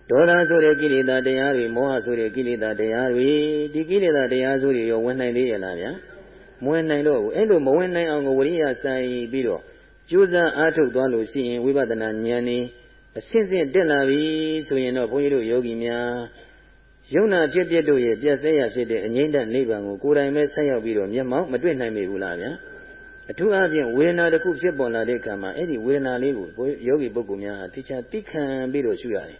ဒေါသဆိုတဲ့ကိလေသာတရားတွေမောဟဆိုတဲ့ကိလေသာတရားတွေဒီကိလေသာတရားဆိုတွေရောဝင်နိုင်သေးရဲ့လားဗျာမဝင်နိုင်တော့ဘူးအဲ့လိုမဝင်နိုင်အောင်ကိုဝရိယဆိုင်ပြီးတော့ကြိုးစားအားထုတ်သွားလို့ရှိရင်ဝိပဿနာဉာဏ်นี่အစစ်စစ်တက်လာပြီဆိုရင်တော့ဘုန်းကြီးတို့ယောဂီများ ယုံနာဖြစ်ဖြစ်တို့ရဲ့ပြည့်စဲရဖြစ်တဲ့အငိမ့်တနိဗ္ဗာန်ကိုကိုယ်တိုင်ပဲဆက်ရောက်ပြီးတော့မျက်မှောက်မတွေ့နိုင်မိဘူးလားဗျာအထူးအားဖြင့်ဝေဒနာတစ်ခုဖြစ်ပေါ်လာတဲ့အခါမှာအဲ့ဒီဝေဒနာလေးကိုယောဂီပုဂ္ဂိုလ်များဟာတိကျသိခံပြီးတော့ရှုရတယ်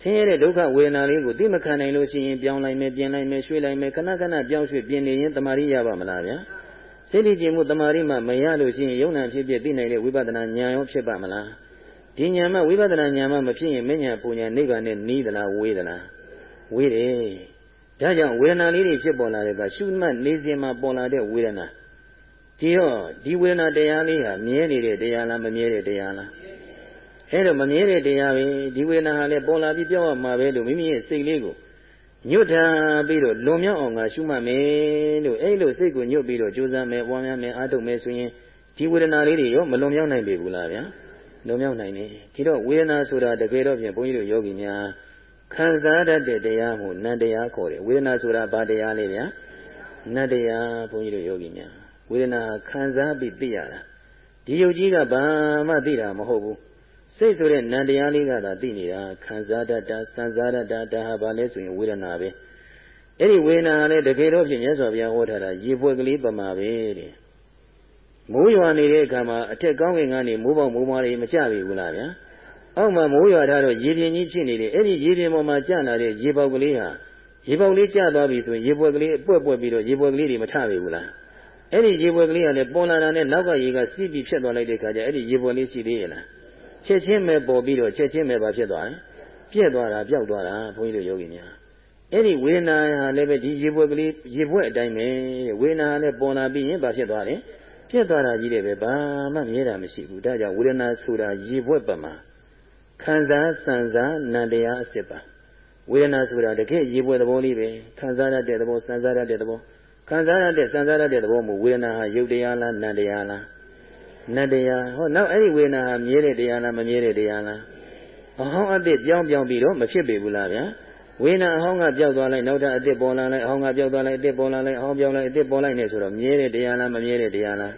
ဆင်းရဲတဲ့ဒုက္ခဝေဒနာလေးကိုသိမခံနိုင်လို့ရှိရင်ပြောင်းလိုက်မယ်ပြင်လိုက်မယ်ရွှေ့လိုက်မယ်ခဏခဏပြောင်းရွှေ့ပြင်နေရင်တမာရီရပါမလားဗျာစိတ်တည်ခြင်းမှုတမာရီမှမရလို့ရှိရင်ယုံနာဖြစ်ဖြစ်သိနိုင်တဲ့ဝိပဿနာဉာဏ်ရောဖြစ်ပါမလားဒီဉာဏ်မှဝိပဿနာဉာဏ်မှမဖြစ်ရင်မဉဏ်ပူဉဏ်နိဗ္ဗာန်နဲ့နီးသလားဝေးသလား ဝေးတယ်ဒါကြောင့်ဝေဒနာလေးတွေဖြစ်ပေါ်လာတဲ့အခါရှုမှတ်နေစဉ်မှာပေါ်လာတဲ့ဝေဒနာဒီတော့ဒီဝေဒနာတရားလေးဟာမြဲနေတဲ့တရားလားမမြဲတဲ့တရားလားအဲ့တော့မမြဲတဲ့တရားပဲဒီဝေဒနာဟာလည်းပေါ်လာပြီးပြောင်းရမှာပဲလို့မိမိရဲ့စိတ်လေးကိုညွတ်ထားပြီးတော့လွန်မြောက်အောင်ငါရှုမှတ်မယ်လို့အဲ့လိုစိတ်ကိုညွတ်ပြီးတော့ကြိုးစားမယ်ပွားများမယ်အားထုတ်မယ်ဆိုရင်ဒီဝေဒနာလေးတွေရောမလွန်မြောက်နိုင်ပြီဘူးလားဗျာလွန်မြောက်နိုင်တယ်ဒီတော့ဝေဒနာဆိုတာတကယ်တော့ဖြင့်ဘုန်းကြီးတို့ယောဂီများ ခံစားတတ်တဲ့တရားမို့နန္တရားခေါ်တယ်ဝေဒနာဆိုတာဘာတရားလဲဗျာနတ်တရားဘုန်းကြီးတို့ယောဂီများဝေဒနာခံစားပြီးသိရတာဒီယုတ်ကြီးကဘာမှသိတာမဟုတ်ဘူးစိတ်ဆိုတဲ့နံတရားလေးကသာသိနေတာခံစားတတ်တာစံစားတတ်တာဒါဟာဘာလဲဆိုရင်ဝေဒနာပဲအဲ့ဒီဝေဒနာလည်းတကယ်တော့ဖြင့်မြတ်စွာဘုရားဟောထားတာရေပွဲကလေးပမာပဲတဲ့မိုးရွာနေတဲ့အခါမှာအထက်ကောင်းကင်ကနေမိုးပေါက်မိုးမွားတွေမကြပြီဘူးလားဗျာ အောက်မှာမိုးရွာထားတော့ရေပြင်းကြီးဖြစ်နေတယ်အဲ့ဒီရေပြင်းပေါ်မှာကျလာတဲ့ရေပေါက်ကလေးဟာရေပေါက်လေးကျသွားပြီဆိုရင်ရေပွဲကလေးအပွက်ပွက်ပြီးတော့ရေပွဲကလေးတွေမထပြီဘူးလားအဲ့ဒီရေပွဲကလေးကလည်းပေါ်လာတာနဲ့နောက်ကရေကစီးပြီးဖြတ်သွားလိုက်တဲ့အခါကျအဲ့ဒီရေပွဲလေးရှိသေးရဲ့လားချက်ချင်းပဲပေါ်ပြီးတော့ချက်ချင်းပဲဘာဖြစ်သွားလဲပြက်သွားတာပျောက်သွားတာဘုန်းကြီးတို့ယောဂီများအဲ့ဒီဝေဒနာဟာလည်းပဲဒီရေပွဲကလေးရေပွဲအတိုင်းပဲဝေဒနာဟာလည်းပေါ်လာပြီးရင်ဘာဖြစ်သွားလဲပြက်သွားတာကြီးတယ်ပဲဘာမှမြဲတာမရှိဘူးဒါကြောင့်ဝေဒနာဆိုတာရေပွဲပမာ ခံစားစံစားနံတရားအစ်စ်ပါဝေဒနာဆိုတာတကယ်ရေပွဲသဘောလေးပဲခံစားရတဲ့သဘောစံစားရတဲ့သဘောခံစားရတဲ့စံစားရတဲ့သဘောမို့ဝေဒနာဟာယုတ်တရားလားနံတရားလားနတ်တရားဟောနောက်အဲ့ဒီဝေဒနာဟာမြဲတဲ့တရားလားမမြဲတဲ့တရားလားအဟောင်းအသစ်ပြောင်းပြောင်းပြီးတော့မဖြစ်ပေဘူးလားဗျာဝေဒနာအဟောင်းကပြောက်သွားလိုက်နောက်ထပ်အသစ်ပေါ်လာလိုက်အဟောင်းကပြောက်သွားလိုက်အသစ်ပေါ်လာလိုက်အဟောင်းပြောင်းလိုက်အသစ်ပေါ်လိုက်နေဆိုတော့မြဲတဲ့တရားလားမမြဲတဲ့တရားလား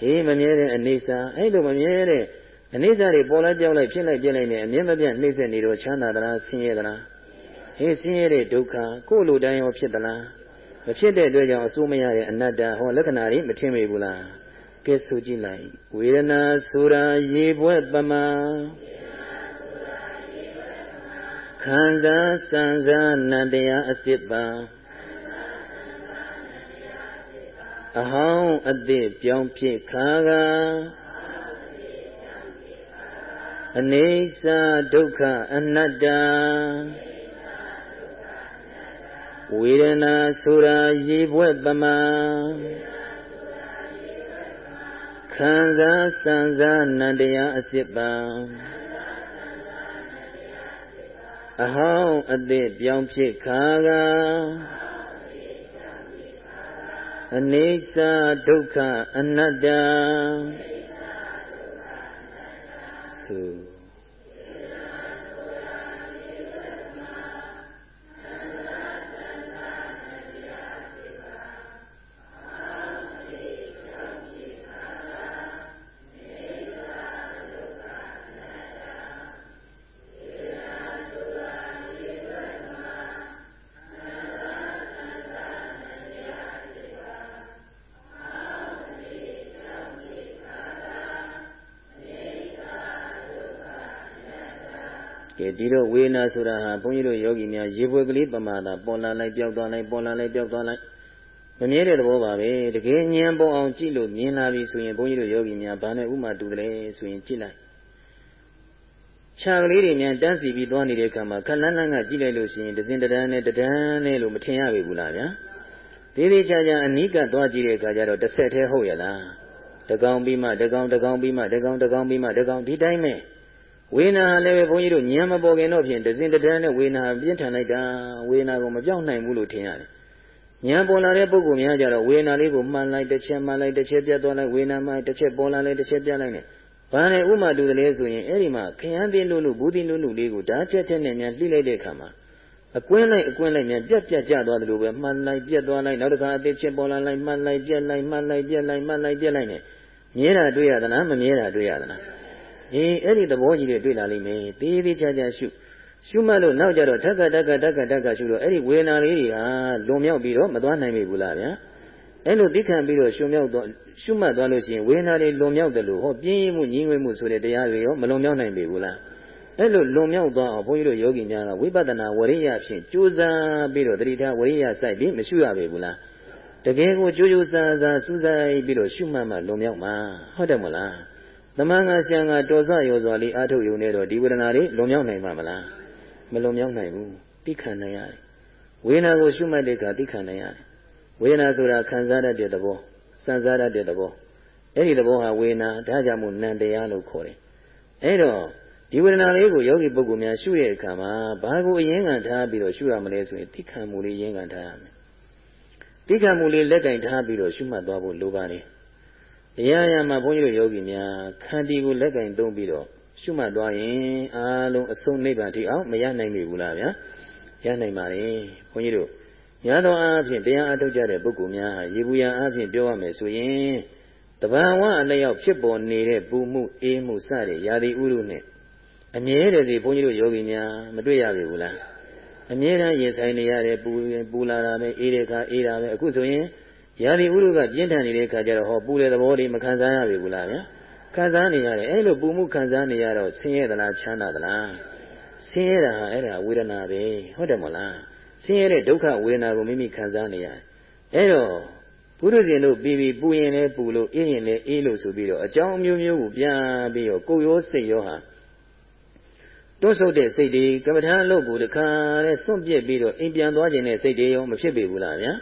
ဟေးမမြဲတဲ့အနေစာအဲ့လိုမမြဲတဲ့ အနေစာတွေပေါ်လိုက်ပြောင်းလိုက်ဖြစ်လိုက်ပြက်လိုက်နေအမြဲမပြတ်နှိမ့်ဆက်နေတော့ချမ်းသာသလားဆင်းရဲသလားဟေးဆင်းရဲတဲ့ဒုက္ခကိုယ်လိုတိုင်းရောဖြစ်သလားမဖြစ်တဲ့အတွက်ကြောင့်အစိုးမရတဲ့အနတ္တဟောလက္ခဏာတွေမထင်မိဘူးလားကဲဆိုကြည့်လိုက်ဝေဒနာဆိုတာရေပွဲပမာခန္ဓာစံစားနန္တရားအစစ်ပါအဟောင်းအသည့်ပြောင်းဖြစ်ခါက အနေစာဒုက္ခအနတ္တဝေဒနာဆိုတာရေပွဲပမာခံစားစံစားနန္တရားအစစ်ပံအဟောင်းအသည့်ပြောင်းဖြစ်ခါကအနေစာဒုက္ခအနတ္တ သု ဒီတော့ဝေဒနာဆိုတာဟာဘုန်းကြီးတို့ယောဂီများရေပွဲကလေးပမာဒပေါ်လာလိုက်ပျောက်သွားလိုက်ပေါ်လာလိုက်ပျောက်သွားလိုက်မမြဲတဲ့သဘောပါပဲတကယ်ဉာဏ်ပေါ်အောင်ကြည့်လို့မြင်လာပြီဆိုရင်ဘုန်းကြီးတို့ယောဂီများဘာနဲ့ဥမာတူတယ်ဆိုရင်ကြည့်လိုက်ခြာကလေးတွေများတန်းစီပြီးသွားနေတဲ့အခါမှာခက်လန်းလန်းကကြည့်လိုက်လို့ရှိရင်တစင်တန်းနဲ့တဒန်းနဲ့လို့မထင်ရပြီဘူးလားဗျာသေးသေးချာချာအနိကသွားကြည့်တဲ့အခါကျတော့တစ်ဆက်တည်းဟုတ်ရလားတကောင်ပြီးမှတကောင်တကောင်ပြီးမှတကောင်တကောင်ပြီးမှတကောင်ဒီတိုင်းပဲ ဝေနာလည်းပဲဘုန်းကြီးတို့ညံမပေါ်ခင်တော့ဖြင့်တစင်တန်းနဲ့ဝေနာပြင်းထန်လိုက်တာဝေနာကိုမပြောင်းနိုင်ဘူးလို့ထင်ရတယ်ညံပေါ်လာတဲ့ပုဂ္ဂိုလ်များကြတော့ဝေနာလေးကိုမှန်လိုက်တစ်ချက်မှန်လိုက်တစ်ချက်ပြတ်သွားလိုက်ဝေနာမှတစ်ချက်ပေါ်လာလိုက်တစ်ချက်ပြတ်လိုက်နဲ့ဘာနဲ့ဥမာတူတယ်လဲဆိုရင်အဲ့ဒီမှာခရမ်းတင်းလို့လို့ဘူးတင်းလို့လို့လေးကိုဓာတ်ချက်ချက်နဲ့များလှိလိုက်တဲ့အခါမှာအကွင်းလိုက်အကွင်းလိုက်များပြတ်ပြတ်ကျသွားတယ်လို့ပဲမှန်လိုက်ပြတ်သွားလိုက်နောက်တစ်ခါအသေးဖြစ်ပေါ်လာလိုက်မှန်လိုက်ပြတ်လိုက်မှန်လိုက်ပြတ်လိုက်မှန်လိုက်ပြတ်လိုက်နဲ့မြဲတာတွေ့ရသလားမမြဲတာတွေ့ရသလား အေးအဲ့ဒီသဘောကြီးတွေတွေ့လာလိမ့်မယ်သေးသေးချာချာရှုရှုမှတ်လို့နောက်ကြတော့ဓက္ကဓက္ကဓက္ကဓက္ကရှုတော့အဲ့ဒီဝေဒနာလေးတွေဟာလွန်မြောက်ပြီးတော့မသွားနိုင်ပြီဘူးလားဗျာအဲ့လိုသိခံပြီးတော့ရှုမြောက်တော့ရှုမှတ်သွားလို့ရှိရင်ဝေဒနာတွေလွန်မြောက်တယ်လို့ဟောပြင်းမှုညီငွေမှုဆိုတဲ့တရားတွေရောမလွန်မြောက်နိုင်ပြီဘူးလားအဲ့လိုလွန်မြောက်သွားအောင်ဘုန်းကြီးတို့ယောဂီများကဝိပဿနာဝရိယဖြင့်ကြိုးစားပြီးတော့တတိထားဝရိယစိုက်ပြီးမရှုရပြီဘူးလားတကယ်ကိုကြိုးကြိုးစားစားစူးစိုက်ပြီးတော့ရှုမှတ်မှလွန်မြောက်မှာဟုတ်တယ်မလား သမန်ကဆံကတော်စွရောစွာလေးအာထုတ်ယူနေတော့ဒီဝေဒနာတွေလွန်မြောက်နိုင်မှာမလားမလွန်မြောက်နိုင်ဘူးသိခံနိုင်ရတယ်ဝေဒနာကိုရှုမှတ်တဲ့အခါသိခံနိုင်ရတယ်ဝေဒနာဆိုတာခံစားတတ်တဲ့သဘောစံစားတတ်တဲ့သဘောအဲ့ဒီသဘောဟာဝေဒနာဒါကြောင့်မို့နံတရားလို့ခေါ်တယ်အဲ့တော့ဒီဝေဒနာလေးကိုယောဂီပုဂ္ဂိုလ်များရှုတဲ့အခါမှာဘာကိုအရင်ခံထားပြီးတော့ရှုရမလဲဆိုရင်သိခံမှုလေးရင်ခံထားရမယ်သိခံမှုလေးလက်ကင်ထားပြီးတော့ရှုမှတ်သွားဖို့လိုပါတယ် အရာရာမှာဘုန်းကြီးတို့ယောဂီများခန္တီကိုလက်ကင်သုံးပြီးတော့ရှုမှတ်သွားရင်အားလုံးအဆုံးနိဗ္ဗာန်ထိအောင်မရနိုင်ပြီဘူးလားဗျာရနိုင်ပါလေဘုန်းကြီးတို့ညာတော်အားဖြင့်တရားအထုတ်ကြတဲ့ပုဂ္ဂိုလ်များရေဘူးရန်အားဖြင့်ပြောရမယ်ဆိုရင်တဘာဝအလျောက်ဖြစ်ပေါ်နေတဲ့ပူမှုအေးမှုစတဲ့ယာတိဥရုနဲ့အမြဲတည်းစီဘုန်းကြီးတို့ယောဂီများမတွေ့ရပြီဘူးလားအမြဲတမ်းရင်ဆိုင်နေရတယ်ပူပူလာတာပဲအေးတဲ့အခါအေးတာပဲအခုဆိုရင် ယာတိဥရုကပြင်းထန်နေတဲ့အခါကျတော့ဟောပူတဲ့သဘောလေးမခံစားရပြီဘူးလားဗျာခံစားနေရတယ်အဲ့လိုပူမှုခံစားနေရတော့ဆင်းရဲသလားချမ်းသာသလားဆင်းရဲတာဟာအဲ့ဒါဝေဒနာပဲဟုတ်တယ်မလားဆင်းရဲတဲ့ဒုက္ခဝေဒနာကိုမိမိခံစားနေရတယ်အဲ့တော့ပုရုဇဉ်တို့ပြီးပြီးပူရင်လည်းပူလို့အေးရင်လည်းအေးလို့ဆိုပြီးတော့အကြောင်းမျိုးမျိုးကိုပြန်ပြီးတော့ကိုယ်ရောစိတ်ရောဟာတွန့်ဆုတ်တဲ့စိတ်တွေကမ္မထာလို့ကိုတခါနဲ့စွန့်ပြစ်ပြီးတော့အိမ်ပြန်သွားခြင်းတဲ့စိတ်တွေရောမဖြစ်ပေဘူးလားဗျာ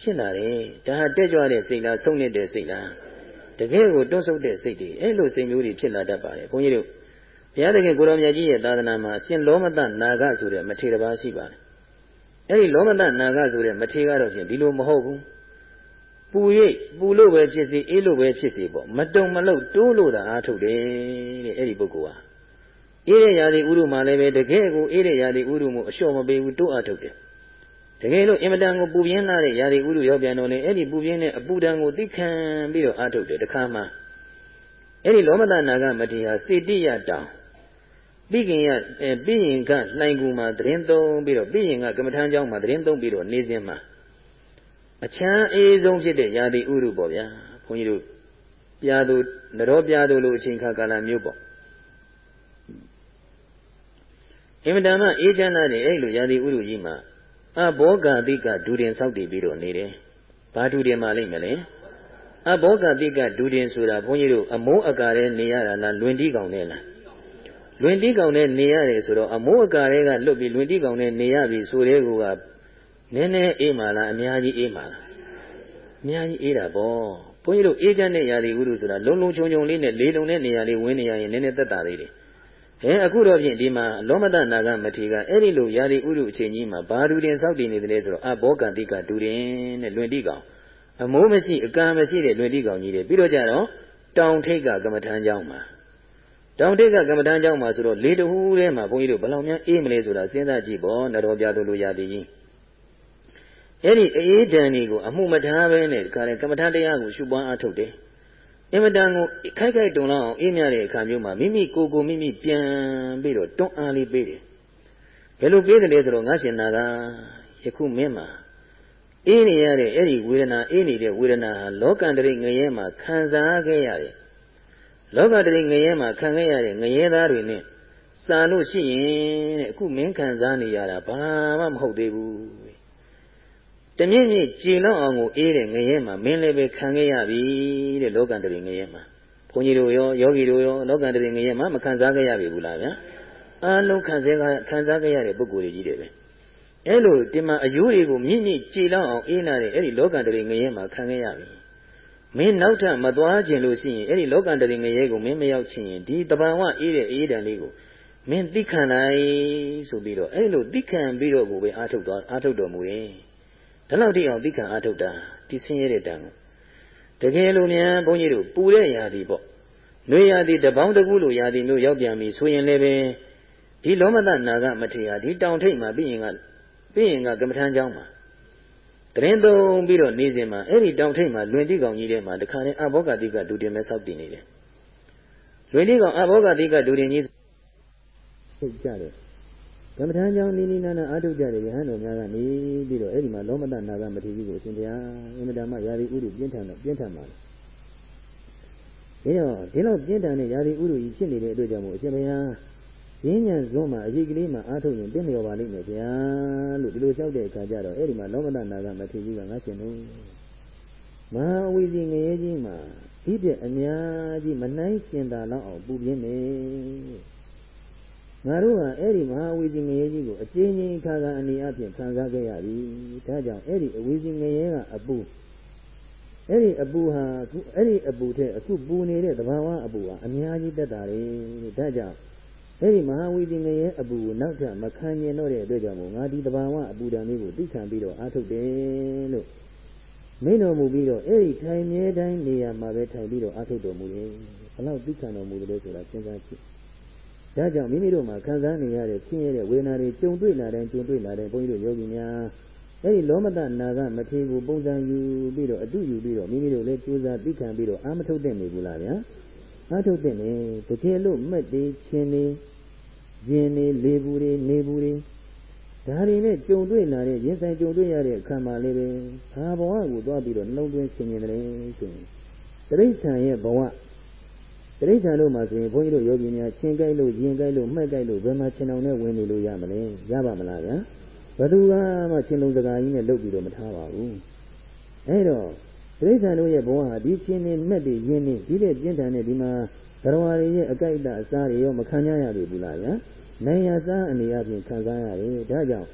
ဖြစ်လာတယ်ဒါဟာတက်ကြွတဲ့စိတ်လားဆုံးနေတဲ့စိတ်လားတကယ်ကိုတွန့်ဆုတ်တဲ့စိတ်တွေအဲ့လိုစိတ်မျိုးတွေဖြစ်လာတတ်ပါတယ်ဘုန်းကြီးတို့ဘုရားသခင်ကိုရောမြတ်ကြီးရဲ့သာသနာမှာအရှင်လောမတနာဂဆိုတဲ့မထေရတစ်ပါးရှိပါတယ်အဲ့ဒီလောမတနာဂဆိုတဲ့မထေရကတော့ဖြင့်ဒီလိုမဟုတ်ဘူးပူ၍ပူလို့ပဲဖြစ်စေအေးလို့ပဲဖြစ်စေပေါ့မတုံမလုတိုးလို့သာအားထုတ်တယ်တဲ့အဲ့ဒီပုဂ္ဂိုလ်ဟာအေးတဲ့ຢာဒီဥရုမှာလည်းပဲတကယ်ကိုအေးတဲ့ຢာဒီဥရုမှုအလျှော့မပေးဘူးတိုးအားထုတ်တယ် တကယ်လို့အင်မတန်ကိုပူပြင်းလာတဲ့ຢာတိဥဒုရောက်ပြန်တော့လေအဲ့ဒီပူပြင်းတဲ့အပူဒဏ်ကိုသိခံပြီးတော့အထုတ်တယ်တခါမှအဲ့ဒီလောမတနာကမထေရစေတိယတောင်ပြီးခင်ကပြီးရင်ကလှိုင်ကူမှာတရင်သုံးပြီးတော့ပြီးရင်ကကမ္မထမ်းကျောင်းမှာတရင်သုံးပြီးတော့နေစဉ်မှာအချမ်းအေးဆုံးဖြစ်တဲ့ຢာတိဥဒုပေါ့ဗျာခွန်ကြီးတို့ပြာသူနရောပြာသူလို့အချိန်ခါကာလမျိုးပေါ့အင်မတန်မှအေးချမ်းလာတဲ့အဲ့လိုရာသီဥတုကြီးမှာ အဘောဂတိကဒူတင်ဆောက်တည်ပြီးတော့နေတယ်ဘာဒူတင်မှလိမ့်မလဲအဘောဂတိကဒူတင်ဆိုတာဘုန်းကြီးတို့အမိုးအကာထဲနေရတာလားလွင်တီးကောင်နဲ့လားလွင်တီးကောင်နဲ့နေရတယ်ဆိုတော့အမိုးအကာတွေကလွတ်ပြီးလွင်တီးကောင်နဲ့နေရပြီဆိုတဲ့ကူကနည်းနည်းအေးမှလားအများကြီးအေးမှလားအများကြီးအေးတာပေါ့ဘုန်းကြီးတို့အေးချမ်းတဲ့ຢာဒီဝုဒ္ဓဆိုတာလုံလုံချုံချုံလေးနဲ့လေးလုံတဲ့နေရာလေးဝင်နေရရင်နည်းနည်းသက်သာသေးတယ် ဟဲအခုတော့ဖြင့်ဒီမှာလောမတနာဂမထေကအဲ့ဒီလိုယာဒီဥရုအချိန်ကြီးမှာဘာဒူတင်စောက်တည်နေတယ်ဆိုတော့အဘောကတိကဒူတင်နဲ့လွင်တိကောင်အမိုးမရှိအကံမရှိတဲ့လွင်တိကောင်ကြီးတွေပြီးတော့ကြတော့တောင်ထိတ်ကကမ္မထမ်းเจ้าမှာတောင်ထိတ်ကကမ္မထမ်းเจ้าမှာဆိုတော့လေတဟူးထဲမှာဘုန်းကြီးတို့ဘယ်လောက်များအေးမလဲဆိုတာစဉ်းစားကြည့်ပေါ့နတော်ပြသူလိုယာဒီကြီးအဲ့ဒီအေးဒဏ်တွေကိုအမှုမထားဘဲနဲ့ဒီကနေ့ကမ္မထတရားကိုရှုပွားအားထုတ်တယ် အင်မတန်ကိုခိုက်ခိုက်တုံလောက်အောင်အေးမြတဲ့အခါမျိုးမှာမိမိကိုယ်ကိုမိမိပြန်ပြီးတော့တွန်းအားလေးပေးတယ်ဘယ်လိုပေးတယ်လဲဆိုတော့ငါရှင်နာကယခုမင်းမှာအေးနေရတဲ့အဲ့ဒီဝေဒနာအေးနေတဲ့ဝေဒနာဟာလောကန္တရိငရဲမှာခံစားခဲ့ရတယ်လောကတရိငရဲမှာခံခဲ့ရတဲ့ငရဲသားတွေနဲ့စာလို့ရှိရင်တဲ့အခုမင်းခံစားနေရတာဘာမှမဟုတ်သေးဘူး တတမြင့်မြင့်ကြည်လောက်အောင်ကိုအေးတဲ့ငရဲမှာမင်းလည်းပဲခံခဲ့ရပြီတဲ့လောကန္တရီငရဲမှာဘုန်းကြီးတို့ရောယောဂီတို့ရောလောကန္တရီငရဲမှာမခံစားခဲ့ရပြီဘူးလားဗျာအားလုံးခံစားခံစားခဲ့ရတဲ့ပုဂ္ဂိုလ်တွေကြီးတယ်ပဲအဲ့လိုဒီမှာအယိုးတွေကိုမြင့်မြင့်ကြည်လောက်အောင်အေးလာတဲ့အဲ့ဒီလောကန္တရီငရဲမှာခံခဲ့ရပြီမင်းနောက်ထပ်မသွားခြင်းလို့ရှိရင်အဲ့ဒီလောကန္တရီငရဲကိုမင်းမရောက်ချင်ရင်ဒီတပံဝအေးတဲ့အေးတန်လေးကိုမင်းသိခံလိုက်ဆိုပြီးတော့အဲ့လိုသိခံပြီးတော့ကိုပဲအာထုတ်သွားအာထုတ်တော်မူတယ် ဒါလောက်တိအောင်သိခံအာထုတ်တာဒီဆင်းရဲတဲ့တန်ကိုတကယ်လို့များဘုန်းကြီးတို့ပူတဲ့ຢာဒီပေါ့နှွေရာဒီတပေါင်းတကူလို့ຢာဒီမျိုးရောက်ပြန်ပြီဆိုရင်လည်းပဲဒီလောမတနာကမထေရဒီတောင်ထိပ်မှာပြီးရင်ကပြီးရင်ကကမ္မထမ်းเจ้าမှာတရင်သုံးပြီးတော့နေစဉ်မှာအဲ့ဒီတောင်ထိပ်မှာလွင်တိကောင်ကြီးထဲမှာတခါနဲ့အဘောဂတိကဒုတင်မဲ့ဆောက်တည်နေတယ်လွင်တိကောင်အဘောဂတိကဒုတင်ကြီးစိတ်ကြတယ် ကမ္မထမ်းကြောင့်နိနိနာနာအာထုတ်ကြတဲ့ယဟန်တော်များကနေပြီးတော့အဲ့ဒီမှာလောမတနာကမထေကြီးကိုအရှင်ဘုရားအင်မတန်မှယာရီဥရုပြင်းထန်တော့ပြင်းထန်ပါလေဒါတော့ဒီလောက်ပြင်းထန်တဲ့ယာရီဥရုကြီးဖြစ်နေတဲ့အတွက်ကြောင့်မို့အရှင်ဘုရားရင်းညံစွန်းမှာအရေးကလေးမှာအာထုတ်ရင်ပြင်းလျော်ပါလိမ့်မယ်ဗျာလို့ဒီလိုလျှောက်တဲ့အခါကျတော့အဲ့ဒီမှာလောမတနာကမထေကြီးကငါရှင်တို့မဟာဝီစီငရေကြီးမှာဒီတဲ့အများကြီးမနှိုင်းရှင်တာလောက်အောင်ပူပြင်းနေ ငါတို့ကအဲ့ဒီမဟာဝီစီငရေကြီးကိုအကျဉ်းချင်းခါခါအနေအချင်းခံစားခဲ့ရပြီဒါကြောင့်အဲ့ဒီအဝီစီငရေကအပူအဲ့ဒီအပူဟာအခုအဲ့ဒီအပူထက်အခုပူနေတဲ့သဘာဝအပူဟာအများကြီးတက်တာလေဒါကြောင့်အဲ့ဒီမဟာဝီစီငရေအပူကိုနောက်ထပ်မခံကျင်တော့တဲ့အတွက်ကြောင့်မို့ငါဒီသဘာဝအပူဓာတ်လေးကိုသိခံပြီးတော့အားထုတ်တယ်လို့မင်းတော်မူပြီးတော့အဲ့ဒီထိုင်မြဲတိုင်းနေရာမှာပဲထိုင်ပြီးတော့အားထုတ်တော်မူတယ်ဘလောက်သိခံတော်မူတယ်ဆိုတာစဉ်းစားကြည့် ဒါကြောင့်မိမိတို့မှာခံစားနေရတဲ့ဆင်းရဲတဲ့ဝေဒနာတွေကြုံတွေ့လာတဲ့ကြုံတွေ့လာတဲ့ဘုန်းကြီးတို့ယောဂီများအဲ့ဒီလောမတနာကမထေကိုပုံစံယူပြီးတော့အတုယူပြီးတော့မိမိတို့လည်းကြိုးစားသိခံပြီးတော့အာမထုတ်တဲ့နေဘူးလားဗျာအာထုတ်တဲ့နေတကယ်လို့မက်သေးချင်းနေရင်နေလေဘူးတွေနေဘူးတွေဒါတွေနဲ့ကြုံတွေ့လာတဲ့ရင်ဆိုင်ကြုံတွေ့ရတဲ့အခါမှာလည်းပဲဘာဘဝကိုသွားပြီးတော့နှလုံးသွင်းဆင်ញင်တယ်ဆိုရင်တိဋ္ဌာန်ရဲ့ဘဝ တိဋ္ဌာန်တို့မှာဆိုရင်ဘုန်းကြီးတို့ယောဂီများချင်းကြိုက်လို့ရင်ကြိုက်လို့မှတ်ကြိုက်လို့ဘယ်မှာချင်းအောင်နဲ့ဝင်နေလို့ရမလဲရပါမလားဗျာဘသူကမှချင်းလုံးစကားကြီးနဲ့လုပ်ပြီးတော့မထားပါဘူးအဲ့တော့တိဋ္ဌာန်တို့ရဲ့ဘဝဟာဒီချင်းနေမှတ်တွေရင်းနေဒီတဲ့ပြင်းထန်တဲ့ဒီမှာဘရဝါတွေရဲ့အကြိုက်အတအစားတွေရောမခံရရဘူးလားဗျာနိုင်ရစားအနေအချင်းခံစားရတယ်ဒါကြောင့်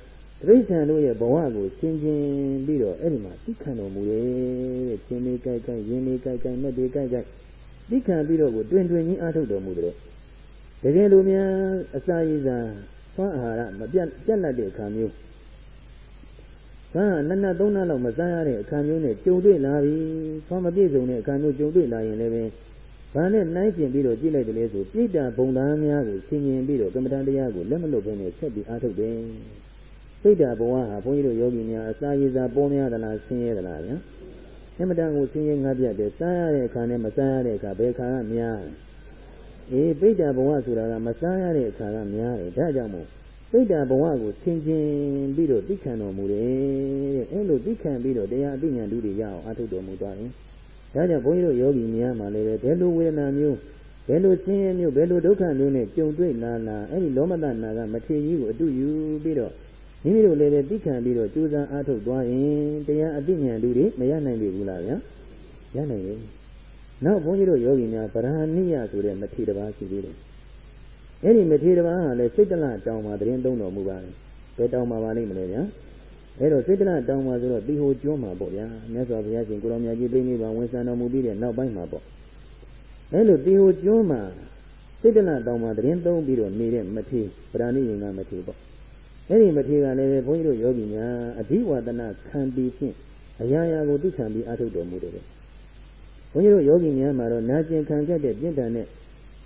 တိရစ္ဆာန်တို့ရဲ့ဘဝကိုရှင်းရှင်းပြီးတော့အဲ့ဒီမှာသိခံတော်မူရဲ့တဲ့ရှင်းလေးကြိုက်ကြိုက်ရင်းလေးကြိုက်ကြိုက်မဲ့တွေကြိုက်ကြိုက် သိခံပြီးတော့ကိုတွင်တွင်ချင်းအားထုတ်တော်မူတယ်တကယ်လို့များအစာရည်စာသွမ်းအာဟာရမပြတ်ပြတ်လက်တဲ့အခါမျိုးကနှစ်နှစ်သုံးနှစ်လောက်မစားရတဲ့အခါမျိုးနဲ့ကြုံတွေ့လာပြီသွမ်းမပြည့်စုံတဲ့အခါမျိုးကြုံတွေ့လာရင်လည်းဘာနဲ့နှိုင်းရှင်ပြီးတော့ကြည့်လိုက်တယ်လေဆိုပြိတ္တာဘုံသားများကိုရှင်းရင်ပြီးတော့ကမ္မဋ္ဌာန်းတရားကိုလက်မလွတ်ဘဲနဲ့ဆက်ပြီးအားထုတ်တယ်ပြိတ္တာဘဝဟာဘုန်းကြီးတို့ယောဂီများအစာရည်စာပေါ်များသလားဆင်းရဲသလားဗျာ အမတန်ကိုဆင်းရဲငါးပြတ်တယ်စားရတဲ့အခါနဲ့မစားရတဲ့အခါဘယ်အခါကများအေးပိဋ္ဌာဘဝဆိုတာကမစားရတဲ့အခါကများတယ်ဒါကြောင့်မို့ပိဋ္ဌာဘဝကိုဆင်ခြင်ပြီးတော့သိခံတော်မူတယ်တဲ့အဲလိုသိခံပြီးတော့တရားအသိဉာဏ်ဓုတွေရအောင်အားထုတ်တော်မူသွားတယ်ဒါကြောင့်ဘုန်းကြီးတို့ယောဂီများမှာလည်းဘယ်လိုဝေဒနာမျိုးဘယ်လိုဆင်းရဲမျိုးဘယ်လိုဒုက္ခမျိုးနဲ့ကြုံတွေ့လာလာအဲ့ဒီလောမတနာကမထေကြီးကိုအတူယူပြီးတော့ မိမိတို့လည်းပဲသိခံပြီးတော့ကြိုးစားအားထုတ်သွားရင်တရားအသိဉာဏ်လူတွေမရနိုင်ပြီဘူးလားဗျာရနိုင်တယ်နောက်ဘုန်းကြီးတို့ယောဂီများဗရဟဏိယဆိုတဲ့မထေရဘာရှိသေးတယ်အဲ့ဒီမထေရဘာဟာလည်းစိတ်တလတောင်မှာတရင်သုံးတော်မူပါတယ်ဘယ်တောင်မှာပါလိမ့်မလဲဗျာအဲ့တော့စိတ်တလတောင်မှာဆိုတော့တီဟိုကျွန်းမှာပေါ့ဗျာမြတ်စွာဘုရားရှင်ကိုရောင်မြတ်ကြီးပြိမိပါဝန်ဆံတော်မူပြီးတဲ့နောက်ပိုင်းမှာပေါ့အဲ့လိုတီဟိုကျွန်းမှာစိတ်တလတောင်မှာတရင်သုံးပြီးတော့နေတဲ့မထေရဗရဟဏိယင်ကမထေရပေါ့ အဲ့ဒီမထေကလည်းဘုန်းကြီးတို့ယောဂီများအဓိဝဒနာခံပြီးဖြင့်အရာရာကိုသိခံပြီးအားထုတ်တော်မူတယ်ဘုန်းကြီးတို့ယောဂီများမှာတော့နာကျင်ခံခဲ့တဲ့ပြင်းထန်တဲ့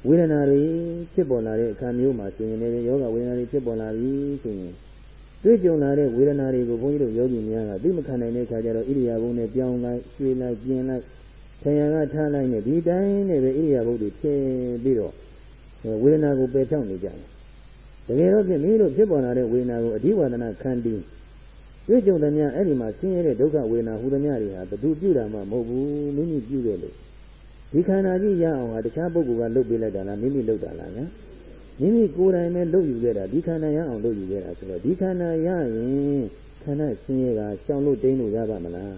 ဝေဒနာတွေဖြစ်ပေါ်လာတဲ့အခါမျိုးမှာဆိုရင်လည်းယောဂဝေဒနာတွေဖြစ်ပေါ်လာပြီဆိုရင်တွေ့ကြုံလာတဲ့ဝေဒနာတွေကိုဘုန်းကြီးတို့ယောဂီများကသိမခံနိုင်တဲ့အခါကျတော့ဣရိယာပုနဲ့ပြောင်းလိုက်ရွှေ့လိုက်ကျင်လိုက်ဆံရံကထားလိုက်နဲ့ဒီတိုင်းနဲ့ပဲဣရိယာပုတွေဖြစ်ပြီးတော့ဝေဒနာကိုပယ်ဖြောင်းနေကြတယ် တကယ်တော့ဖြစ်မိလို့ဖြစ်ပေါ်လာတဲ့ဝေဒနာကိုအဓိဝါဒနာခံပြီးတွေ့ကြုံတဲ့များအဲ့ဒီမှာဆင်းရဲတဲ့ဒုက္ခဝေဒနာဟူသမျှတွေဟာဘသူပြုတာမှမဟုတ်ဘူးမိမိပြုတယ်လို့ဒီခန္ဓာကြီးရအောင်ဟာတခြားပုဂ္ဂိုလ်ကလုပ်ပေးလိုက်တာလားမိမိလုပ်တာလားညာမိမိကိုယ်တိုင်ပဲလုပ်ယူခဲ့တာဒီခန္ဓာရအောင်လုပ်ယူခဲ့တာဆိုတော့ဒီခန္ဓာရရင်ခန္ဓာဆင်းရဲကရှောင်လို့တိမ့်လို့ရပါမလား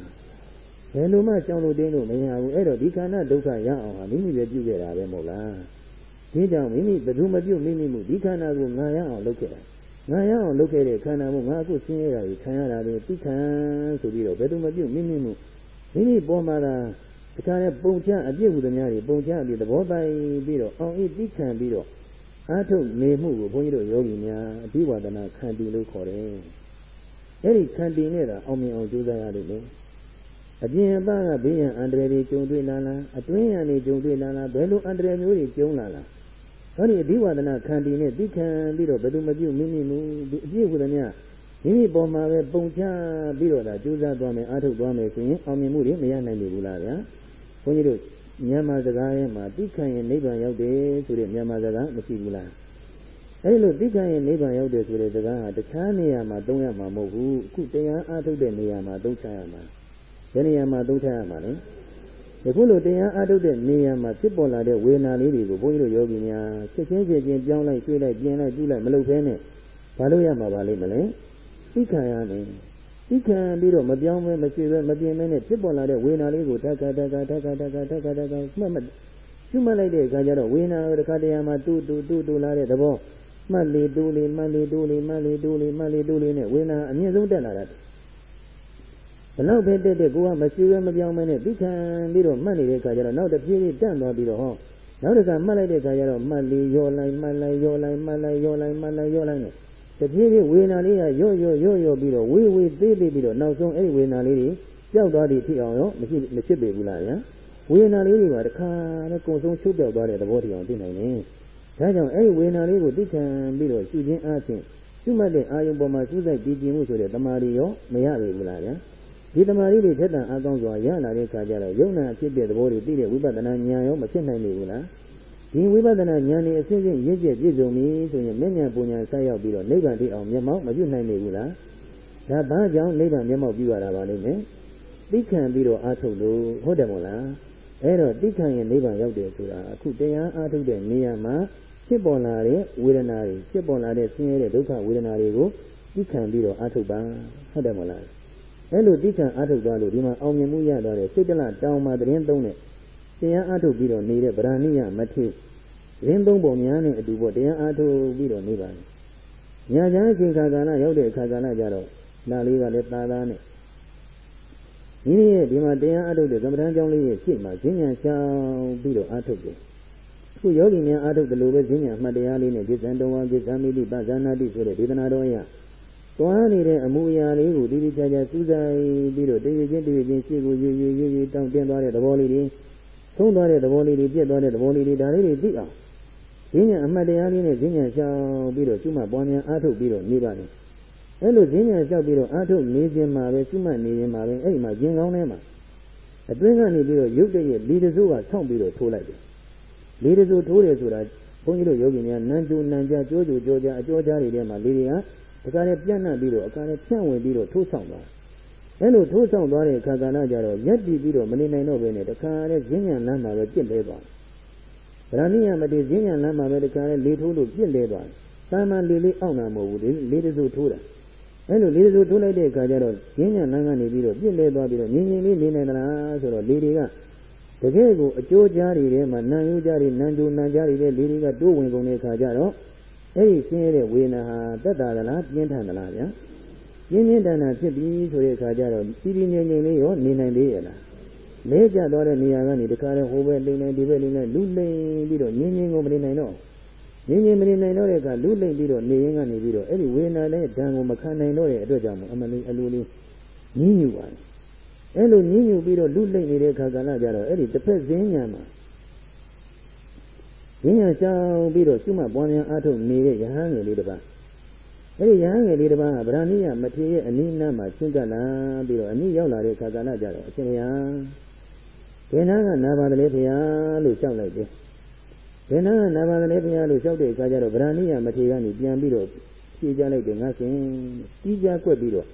ဘယ်လိုမှရှောင်လို့တိမ့်လို့မရဘူးအဲ့တော့ဒီခန္ဓာဒုက္ခရအောင်ဟာမိမိပဲပြုခဲ့တာပဲမဟုတ်လား ဒီကြောင့်မိမိဘယ်သူမပြုမိမိမှုဒီခန္ဓာကိုငါရအောင်လုပ်ခဲ့တာငါရအောင်လုပ်ခဲ့တဲ့ခန္ဓာမို့ငါအခုဆင်းရဲတာကြီးခံရတာလေသိခံဆိုပြီးတော့ဘယ်သူမပြုမိမိမှုမိမိပေါ်မှာတာတခါနဲ့ပုံချအပြစ်ဟူသမျှတွေပုံချပြီးသဘောပိုင်ပြီးတော့အောင်ဤသိခံပြီးတော့အာထုတ်နေမှုကိုဘုန်းကြီးတို့ယောဂီများအဓိဝါဒနာခန္တီလို့ခေါ်တယ်။အဲဒီခန္တီနဲ့တာအောင်မြင်အောင်ကြိုးစားရလိမ့်မယ်။အပြင်အသားကဘေးရန်အန္တရာယ်တွေကြုံတွေ့လာလားအတွင်းရန်တွေကြုံတွေ့လာလားဘယ်လိုအန္တရာယ်မျိုးတွေကြုံလာလား ဟောဒီအဓိဝါဒနာခန္တီနဲ့သိခံပြီးတော့ဘယ်သူမပြုမိမိမူဒီအပြည့်ဟူသမျှမိမိပေါ်မှာပဲပုံချပြီးတော့ဒါကြိုးစားသွားမယ်အားထုတ်သွားမယ်ဆိုရင်အောင်မြင်မှုတွေမရနိုင်ဘူးလားဗျာဘုန်းကြီးတို့မြန်မာစကားရဲ့မှာသိခံရင်နိဗ္ဗာန်ရောက်တယ်ဆိုတဲ့မြန်မာစကားမရှိဘူးလားအဲဒီလိုသိခံရင်နိဗ္ဗာန်ရောက်တယ်ဆိုတဲ့စကားဟာတခြားနေရာမှာသုံးရမှာမဟုတ်ဘူးအခုတရားအားထုတ်တဲ့နေရာမှာသုံးချရမှာဘယ်နေရာမှာသုံးချရမှာလဲ ယခုလိုတရားအားထုတ်တဲ့နေရာမှာဖြစ်ပေါ်လာတဲ့ဝေဒနာလေးတွေကိုဘုန်းကြီးတို့ယောဂီများချက်ချင်းချက်ချင်းပြောင်းလိုက်ကျွေးလိုက်ပြင်လိုက်ကျူးလိုက်မလုပ်ဘဲနဲ့ဘာလို့ရမှာပါလိမ့်မလဲသိခံရတယ်သိခံပြီးတော့မပြောင်းမဲမရှိပဲမပြင်းမဲနဲ့ဖြစ်ပေါ်လာတဲ့ဝေဒနာလေးကိုဓက္ကဓက္ကဓက္ကဓက္ကဓက္ကဓက္ကမှတ်မှတ်ကျွတ်မှတ်လိုက်တဲ့အခါကျတော့ဝေဒနာတစ်ခါတည်းမှာတူတူတူတူလာတဲ့သဘောမှတ်လေတူလေမှတ်လေတူလေမှတ်လေတူလေမှတ်လေတူလေနဲ့ဝေဒနာအမြင့်ဆုံးတက်လာတာ ဘလောက်ပဲတက်တက်ကိုကမရှိပဲမပြောင်းမဲနဲ့သိခံပြီးတော့မှတ်နေတဲ့အခါကျတော့နောက်တစ်ပြေးပြေးတန့်သွားပြီးတော့ဟောနောက်တစ်ခါမှတ်လိုက်တဲ့အခါကျတော့မှတ်လေရောလိုက်မှတ်လိုက်ရောလိုက်မှတ်လိုက်ရောလိုက်မှတ်လိုက်ရောလိုက်နဲ့တဖြည်းဖြည်းဝေဒနာလေးကရော့ရော့ရော့ရော့ပြီးတော့ဝေးဝေးသေးသေးပြီးတော့နောက်ဆုံးအဲ့ဒီဝေဒနာလေးတွေကြောက်သွားသည်ဖြစ်အောင်ရောမရှိမဖြစ်ပေဘူးလားဗျာဝေဒနာလေးတွေကတခါနဲ့ကုံဆုံးချုပ်ပြောက်သွားတဲ့သဘောတရားသိနိုင်တယ်ဒါကြောင့်အဲ့ဒီဝေဒနာလေးကိုသိခံပြီးတော့ရှုခြင်းအားဖြင့်ရှုမှတ်တဲ့အာယုံပေါ်မှာရှုစိုက်ကြည်ကျင်မှုဆိုတဲ့တမာရီရောမရပေဘူးလားဗျာ ဒီတမာရီတွေထက်တန်အကောင်းစွာရလာတဲ့ခါကျတော့ယုံနာဖြစ်တဲ့သဘောတွေသိတဲ့ဝိပဿနာဉာဏ်ရောမဖြစ်နိုင်ဘူးလားဒီဝိပဿနာဉာဏ်နဲ့အစဉ်စဉ်ရင့်ကျက်ပြည့်စုံပြီဆိုရင်မျက်ဉာဏ်ပူဉာဏ်ဆက်ရောက်ပြီးတော့နိဗ္ဗာန်ထိအောင်မျက်မှောက်မပြုနိုင်နိုင်ဘူးလားဒါဘာကြောင့်နိဗ္ဗာန်မျက်မှောက်ပြုရတာပါလိမ့်မယ်သိခံပြီးတော့အားထုတ်လို့ဟုတ်တယ်မို့လားအဲ့တော့သိခံရင်နိဗ္ဗာန်ရောက်တယ်ဆိုတာအခုတရားအားထုတ်တဲ့နေရာမှာဖြစ်ပေါ်လာတဲ့ဝေဒနာတွေဖြစ်ပေါ်လာတဲ့ဆင်းရဲတဲ့ဒုက္ခဝေဒနာတွေကိုသိခံပြီးတော့အားထုတ်ပါဟုတ်တယ်မို့လား အဲ့လိုသိခံအားထုတ်သွားလို့ဒီမှာအောင်မြင်မှုရတော့တဲ့စိတ်တလတောင်းမှတရင်သုံးတဲ့တရားအားထုတ်ပြီးတော့နေတဲ့ဗราဏိယမထေရင်းသုံးပုံများနဲ့အတူပေါ့တရားအားထုတ်ပြီးတော့နေပါလေ။ညာချမ်းအချိန်ခါကာလရောက်တဲ့အခါကာလကြတော့နာလေးကလည်းသာသာနဲ့မိမိရဲ့ဒီမှာတရားအားထုတ်တဲ့ကမ္မဋ္ဌာန်းကျောင်းလေးရဲ့ရှေ့မှာဈဉ္ညာရှောင်ပြီးတော့အားထုတ်တယ်။အခုယောဂီများအားထုတ်တယ်လို့ပဲဈဉ္ညာမှတ်တရားလေးနဲ့ကိစ္စံတော်ဝါကိစ္စမိတိပဇာနာတိဆိုတဲ့ဒေသနာတော်ရ သွားနေတဲ့အမှုအရာလေးကိုတိတိကျကျစူးစိုက်ပြီးတော့တည်ရချင်းတည်ရချင်းရှေ့ကိုရွရွရွရွတောင်းတင်းသွားတဲ့သဘောလေးတွေသုံးသွားတဲ့သဘောလေးတွေပြက်သွားတဲ့သဘောလေးတွေဒါလေးတွေသိအောင်ဈဉ္ညာအမှတ်တရားလေးနဲ့ဈဉ္ညာရှောင်ပြီးတော့ကျွတ်မှပွားများအားထုတ်ပြီးတော့နေပါလေအဲ့လိုဈဉ္ညာလျှောက်ပြီးတော့အားထုတ်နေခြင်းမှာပဲကျွတ်မှနေခြင်းမှာပဲအဲ့ဒီမှာကျင်ကောင်းထဲမှာအတွင်းကနေပြီးတော့ရုပ်တရက်လေတစိုးကဆောင့်ပြီးတော့ထိုးလိုက်တယ်လေတစိုးထိုးတယ်ဆိုတာဘုန်းကြီးတို့ယောဂီများနန်းကျိုးနန်းကြကြိုးကြိုးကြောကြအကျော်ကြားတွေထဲမှာလေတွေက တခါနဲ့ပြန့်နှံ့ပြီးတော့အခါနဲ့ဖြန့်ဝင်ပြီးတော့ထိုးဆောင်သွားအဲလိုထိုးဆောင်သွားတဲ့အခါကဏ္ဍကြတော့ရက်တည်ပြီးတော့မနေနိုင်တော့ဘဲနဲ့တခါနဲ့ဈဉ္ညာလမ်းမှာပဲပြင့်လဲသွားဗราဏိယမတိဈဉ္ညာလမ်းမှာပဲတခါနဲ့လေထိုးလို့ပြင့်လဲသွားတာမန်လေလေးအောင့်တာမဟုတ်ဘူးလေတစုထိုးတာအဲလိုလေတစုထိုးလိုက်တဲ့အခါကျတော့ဈဉ္ညာလမ်းကနေပြီးတော့ပြင့်လဲသွားပြီးတော့ငြင်းငြင်းလေးနေနိုင်သလားဆိုတော့လေတွေကတကယ်ကိုအကျိုးကြားတွေထဲမှာနံယူကြားတွေနံကြိုနံကြားတွေလေတွေကတိုးဝင်ကုန်တဲ့အခါကျတော့ အဲ့ဒီဆင်းရဲတဲ့ဝေဒနာဟာတက်တာသလားပြင်းထန်သလားဗျာပြင်းပြင်းထန်ထန်ဖြစ်ပြီးဆိုတဲ့အခါကျတော့ပြည်ပြည်ငြိမ်ငြိမ်လေးရောနေနိုင်သေးရဲ့လားလဲကျသွားတဲ့နေရာကနေတခါတည်းဟိုဘက်လိမ့်နေဒီဘက်လိမ့်နေလူလိမ့်ပြီးတော့ငြင်းငြင်းကိုမနေနိုင်တော့ငြင်းငြင်းမနေနိုင်တော့တဲ့အခါလူလိမ့်ပြီးတော့နေရင်ကနေပြီးတော့အဲ့ဒီဝေဒနာနဲ့ဓာန်ကိုမခံနိုင်တော့တဲ့အတွက်ကြောင့်အမလေးအလိုလေးညှင်းညူပါတယ်အဲ့လိုညှင်းညူပြီးတော့လူလိမ့်နေတဲ့အခါကလည်းကြတော့အဲ့ဒီတစ်ဖက်ဈဉ္ညာမှာ ဉာဏ်ရှောင်ပြီးတော့ရှုမှတ်ပွားများအားထုတ်နေတဲ့ယဟန်ငယ်လေးတစ်ပါးအဲဒီယဟန်ငယ်လေးတစ်ပါးကဗရဏိယမထေရရဲ့အနိနာမှာရှင်းကလာပြီးတော့အနိရောက်လာတဲ့ခါကာလကြတော့အရှင်ဘုရားဘယ်နာကနာပါတယ်ဘုရားလို့ရှောက်လိုက်တယ်ဘယ်နာကနာပါတယ်ဘုရားလို့ရှောက်တဲ့အခါကျတော့ဗရဏိယမထေရကနေပြန်ပြီးတော့ဖြေကြလိုက်တယ်ငါရှင်ကြီးကြွက်ပြီးတော့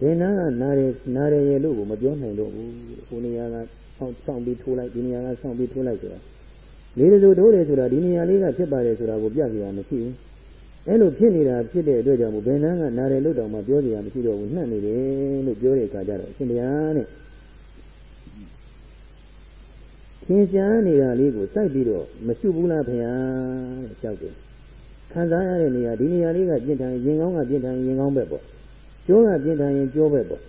ဘယ်နာကနာတယ်နာတယ်ရဲ့လို့ကိုမပြောနိုင်တော့ဘူးဟိုနေရာကဆောင်းပြီးထိုးလိုက်ဒီနေရာကဆောင်းပြီးထိုးလိုက်ဆိုတာ လေးစုတိုးတယ်ဆိုတာဒီနေရာလေးကဖြစ်ပါတယ်ဆိုတာကိုပြကြရမရှိဘူးအဲ့လိုဖြစ်နေတာဖြစ်တဲ့အတွက်ကြောင့်ဘယ်နှန်းကနားတယ်လို့တောင်မှပြောကြရမရှိတော့ဘူးနှံ့နေတယ်လို့ပြောတဲ့အခါကျတော့အရှင်ဘုရားတဲ့သင်ရှားနေတာလေးကိုစိုက်ပြီးတော့မရှုဘူးလားခင်ဗျာတဲ့ကြောက်တယ်ခံစားရတဲ့နေရာဒီနေရာလေးကပြင့်ထန်ရင်ကောင်းကပြင့်ထန်ရင်ကောင်းပဲပေါ့ကျိုးကပြင့်ထန်ရင်ကျိုးပဲပေါ့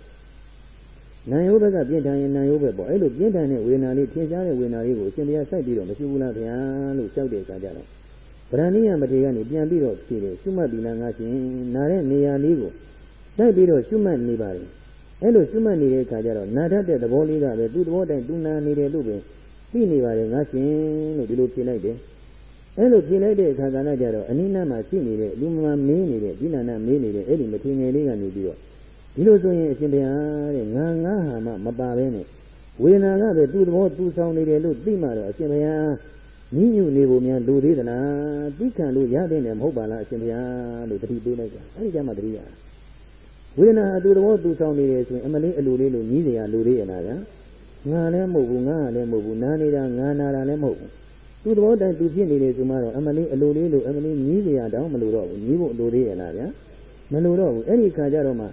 နာယုဘက်ကပြင့်ထန်ရင်နာယုပဲပေါ့အဲ့လိုပြင့်ထန်တဲ့ဝေဒနာလေးထင်ရှားတဲ့ဝေဒနာလေးကိုအရှင်ဘုရားစိုက်ပြီးတော့မရှုဘူးလားခင်ဗျာလို့ကြောက်တဲ့အခါကျတော့ဗရဏိယမထေရကနေပြန်ပြီးတော့ဖြေတယ်ရှုမှတ်ပြီလားငါရှင်နာတဲ့နေရာလေးကိုစိုက်ပြီးတော့ရှုမှတ်နေပါလေအဲ့လိုရှုမှတ်နေတဲ့အခါကျတော့နာတတ်တဲ့သဘောလေးကပဲသူ့သဘောတိုင်သူနာနေတယ်လို့ပဲသိနေပါတယ်ငါရှင်လို့ဒီလိုဖြေလိုက်တယ်အဲ့လိုဖြေလိုက်တဲ့အခါကလည်းကြတော့အနိနာမှာရှိနေတဲ့လူမမမင်းနေတဲ့ဒီနာနာမင်းနေတဲ့အဲ့ဒီမထင်ငယ်လေးကနေပြီးတော့ ဒီလိုဆိုရင်အရှင်ဘုရားတဲ့ငါငါဟာမှမပါဘဲနဲ့ဝေဒနာကပဲသူ့သဘောသူဆောင်နေတယ်လို့သိမှတော့အရှင်ဘုရားမိညူနေပုံများလူသေးသလားသိခံလို့ရတဲ့နဲ့မဟုတ်ပါလားအရှင်ဘုရားလို့တတိပေးလိုက်တာအဲဒီကြမှာတတိရဝေဒနာဟာသူ့သဘောသူဆောင်နေတယ်ဆိုရင်အမလေးအလိုလေးလို့ညီးနေရလူသေးရလားဗျာငါလည်းမဟုတ်ဘူးငါလည်းမဟုတ်ဘူးနားနေတာငါနာတာလည်းမဟုတ်ဘူးသူ့သဘောတိုင်းသူဖြစ်နေတယ်ဆိုမှတော့အမလေးအလိုလေးလို့အမလေးညီးနေရတောင်မလိုတော့ဘူးညီးဖို့အလိုသေးရလားဗျာမလိုတော့ဘူးအဲ့ဒီခါကျတော့မှ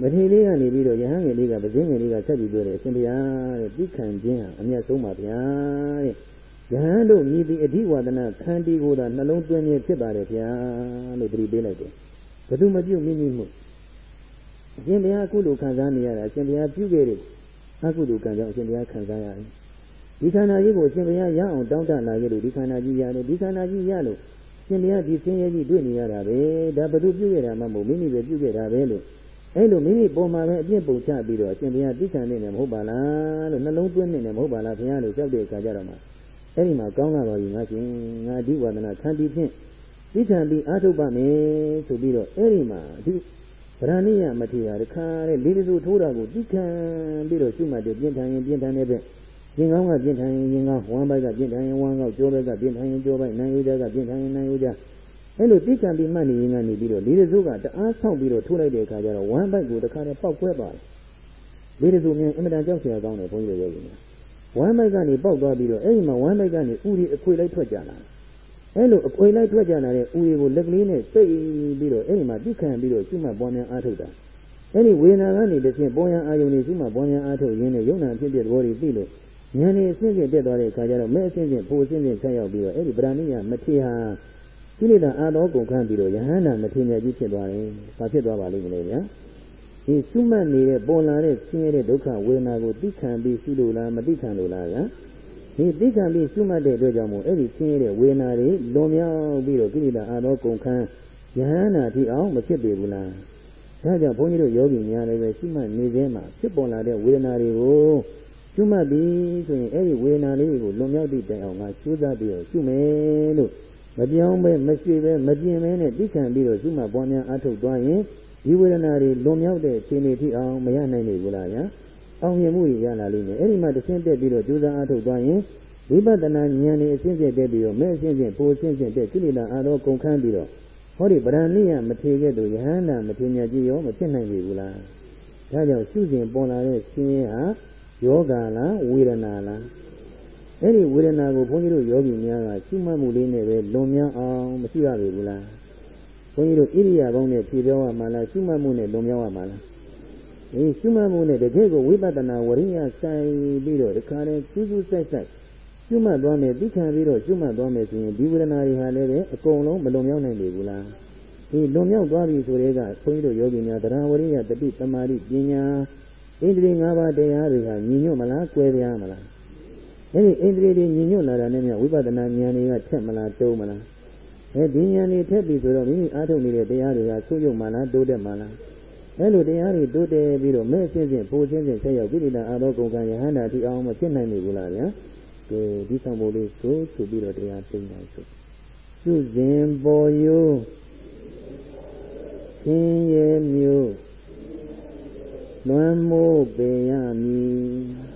မထေလေးကနေပြီးတော့ယဟန်ငယ်လေးကပဇင်းငယ်လေးကဆက်ပြီးပြောတယ်အရှင်ဘုရားတဲ့သိခံခြင်းဟာအမျက်ဆုံးပါဗျာတဲ့ယဟန်တို့မြည်ပြီးအဓိဝါဒနာခန္တီကိုသာနှလုံးသွင်းခြင်းဖြစ်ပါတယ်ဗျာလို့တတိပေးလိုက်တယ်ဘယ်သူမပြုတ်မိမိမှုအရှင်ဘုရားအခုလိုခံစားနေရတာအရှင်ဘုရားပြုခဲ့တဲ့အကုသိုလ်ကံကြောင့်အရှင်ဘုရားခံစားရတယ်ဒီခန္ဓာကြီးကိုအရှင်ဘုရားရအောင်တောင်းတလာခဲ့လို့ဒီခန္ဓာကြီးရတယ်ဒီခန္ဓာကြီးရလို့ရှင်ဘုရားဒီဆင်းရဲကြီးတွေ့နေရတာပဲဒါဘယ်သူပြုခဲ့တာမှမဟုတ်မိမိပဲပြုခဲ့တာပဲလို့ အဲ့လိုမိမိပုံမှာပဲအပြစ်ပုံချပြီးတော့အရှင်ဘုရားသိခံနေတယ်မဟုတ်ပါလားလို့နှလုံးသွင်းနေတယ်မဟုတ်ပါလားဘုရားလို့ကြောက်တဲ့အခါကျတော့မှအဲ့ဒီမှာကောင်းလာပါပြီငါရှင်ငါဒီဝါဒနာခံပြီးဖြင့်သိခံပြီးအာထုတ်ပါမယ်ဆိုပြီးတော့အဲ့ဒီမှာဒီဗရဏိယမထေရတခါတဲ့လေးစုထိုးတာကိုသိခံပြီးတော့ရှုမှတ်တယ်ပြင်းထန်ရင်ပြင်းထန်တဲ့ဘက်ရင်ကောင်းကပြင်းထန်ရင်ရင်ကောင်းဝမ်းဘက်ကပြင်းထန်ရင်ဝမ်းကောက်ကြောဘက်ကပြင်းထန်ရင်ကြောဘက်နံရိုးကြကပြင်းထန်ရင်နံရိုးကြ အဲ့လိုသိခံပြီးမှတ်နေရင်ကနေပြီးတော့လေးစုကတအားဆောက်ပြီးတော့ထိုးလိုက်တဲ့အခါကျတော့ဝမ်းဘက်ကိုတခါတည်းပောက်ကွဲပါတယ်လေးစုမြန်အင်မတန်ကြောက်စရာကောင်းတယ်ဘုန်းကြီးတို့ရဲ့ဝမ်းဘက်ကနေပောက်သွားပြီးတော့အဲ့ဒီမှာဝမ်းဘက်ကနေဥရီအခွေလိုက်ထွက်ကြလာအဲ့လိုအခွေလိုက်ထွက်ကြလာတဲ့ဥရီကိုလက်ကလေးနဲ့စိတ်ပြီးတော့အဲ့ဒီမှာသိခံပြီးတော့ရှုမှတ်ပွားများအားထုတ်တာအဲ့ဒီဝေဒနာကနေတစ်ဆင့်ပေါ်ရန်အာယုန်တွေရှုမှတ်ပွားများအားထုတ်ရင်းနဲ့ယုံနာဖြစ်တဲ့သဘောတွေသိလို့ဉာဏ်နဲ့အစဉ်စဉ်တက်သွားတဲ့အခါကျတော့မဲ့အစဉ်စဉ်ပိုအစဉ်စဉ်ဆက်ရောက်ပြီးတော့အဲ့ဒီဗราဏိယမထေဟာ ကိလေသာအာသောကုန်ခန့်ပြီးတော့ယဟန္တာမထေမြတ်ကြီးဖြစ်သွားတယ်။ဘာဖြစ်သွားပါလိမ့်မလဲဗျာ။ဒီရှုမှတ်နေတဲ့ပေါ်လာတဲ့ဆင်းရဲတဲ့ဒုက္ခဝေဒနာကိုသိခံပြီးရှုလို့လားမသိခံလို့လားဗျာ။ဒီသိခံပြီးရှုမှတ်တဲ့အတွက်ကြောင့်မို့အဲ့ဒီဆင်းရဲတဲ့ဝေဒနာတွေလွန်မြောက်ပြီးတော့ကိလေသာအာသောကုန်ခန့်ယဟန္တာထိအောင်မဖြစ်ပေဘူးလား။ဒါကြောင့်ဘုန်းကြီးတို့ယောဂီများလည်းပဲရှုမှတ်နေခြင်းမှာဖြစ်ပေါ်လာတဲ့ဝေဒနာတွေကိုရှုမှတ်ပြီးဆိုရင်အဲ့ဒီဝေဒနာလေးကိုလွန်မြောက်သည့်တိုင်အောင်ငါရှုစားပြီးတော့ရှုမယ်လို့ မပြောင်းပဲမရွှေ့ပဲမပြင်းပဲနဲ့သိခံပြီးတော့ရှုမှတ်ပွားများအားထုတ်သွားရင်ဒီဝေဒနာတွေလွန်မြောက်တဲ့ခြေနေထိအောင်မရနိုင်ဘူးလားဗျာအောင်မြင်မှုရလာလိမ့်မယ်အဲ့ဒီမှာတစ်ဆင့်တက်ပြီးတော့ကြိုးစားအားထုတ်သွားရင်ဝိပဿနာဉာဏ်နဲ့အစဉ်စဉ်တက်ပြီးတော့မဲ့အစဉ်စဉ်ပိုအစဉ်စဉ်တက်ကိလေသာအာရောကုန်ခန်းပြီးတော့ဟောဒီဗရဏိယမထေခဲ့သူယဟန္တာမထေမြတ်ကြီးရောမဖြစ်နိုင်ပြီဘူးလားဒါကြောင့်ရှုစဉ်ပေါ်လာတဲ့ဆင်းရဲဟာယောဂလားဝေဒနာလား အဲ့ဒီဝေဒနာကိုဘုန်းကြီးတို့ယောဂီများကရှုမှတ်မှုလေးနဲ့ပဲလွန်မြောက်အောင်မရှိရပြီဘူးလားဘုန်းကြီးတို့ဣရိယာပုနဲ့ဖြေပြောရမှာလားရှုမှတ်မှုနဲ့လွန်မြောက်ရမှာလားအေးရှုမှတ်မှုနဲ့တကယ်ကိုဝိပဿနာဝရိယဆိုင်ပြီးတော့တခါတည်းကျူးကျူးဆိုင်ဆိုင်ရှုမှတ်သွားမယ်သိခံပြီးတော့ရှုမှတ်သွားမယ်ဆိုရင်ဒီဝေဒနာတွေဟာလည်းပဲအကုန်လုံးမလွန်မြောက်နိုင်ပြီဘူးလားဒီလွန်မြောက်သွားပြီဆိုတဲ့ကဘုန်းကြီးတို့ယောဂီများတရားဝရိယတတိတမာတိပညာဣန္ဒြေ၅ပါးတရားတွေကညီညွတ်မလား၊ကွဲပြားမလား။ အဲဒီဣန္ဒြေတွေညီညွတ်လာတာနဲ့မြဝိပဿနာဉာဏ်တွေကထက်မလား၊တုံးမလား။အဲဒီဉာဏ်တွေထက်ပြီဆိုတော့မိမိအားထုတ်နေတဲ့တရားတွေကဆုပ်ယုပ်မှလား၊တိုးတက်မှလား။အဲလိုတရားတွေတိုးတက်ပြီးတော့မဲ့စင်းစင်းပိုစင်းစင်းဆက်ရောက်ကိရိတာအာသောကုန်ကံယဟန္တာတိအောင်မဖြစ်နိုင်ဘူးလားဗျာ။ကဲဒီဆောင်ဖို့လေးကိုဆိုပြီးတော့တရားသိနိုင်ဆို။သူစဉ်ပေါ်ယိုးခင်ရဲ့မျိုးလွမ်းမိုးပေရမည်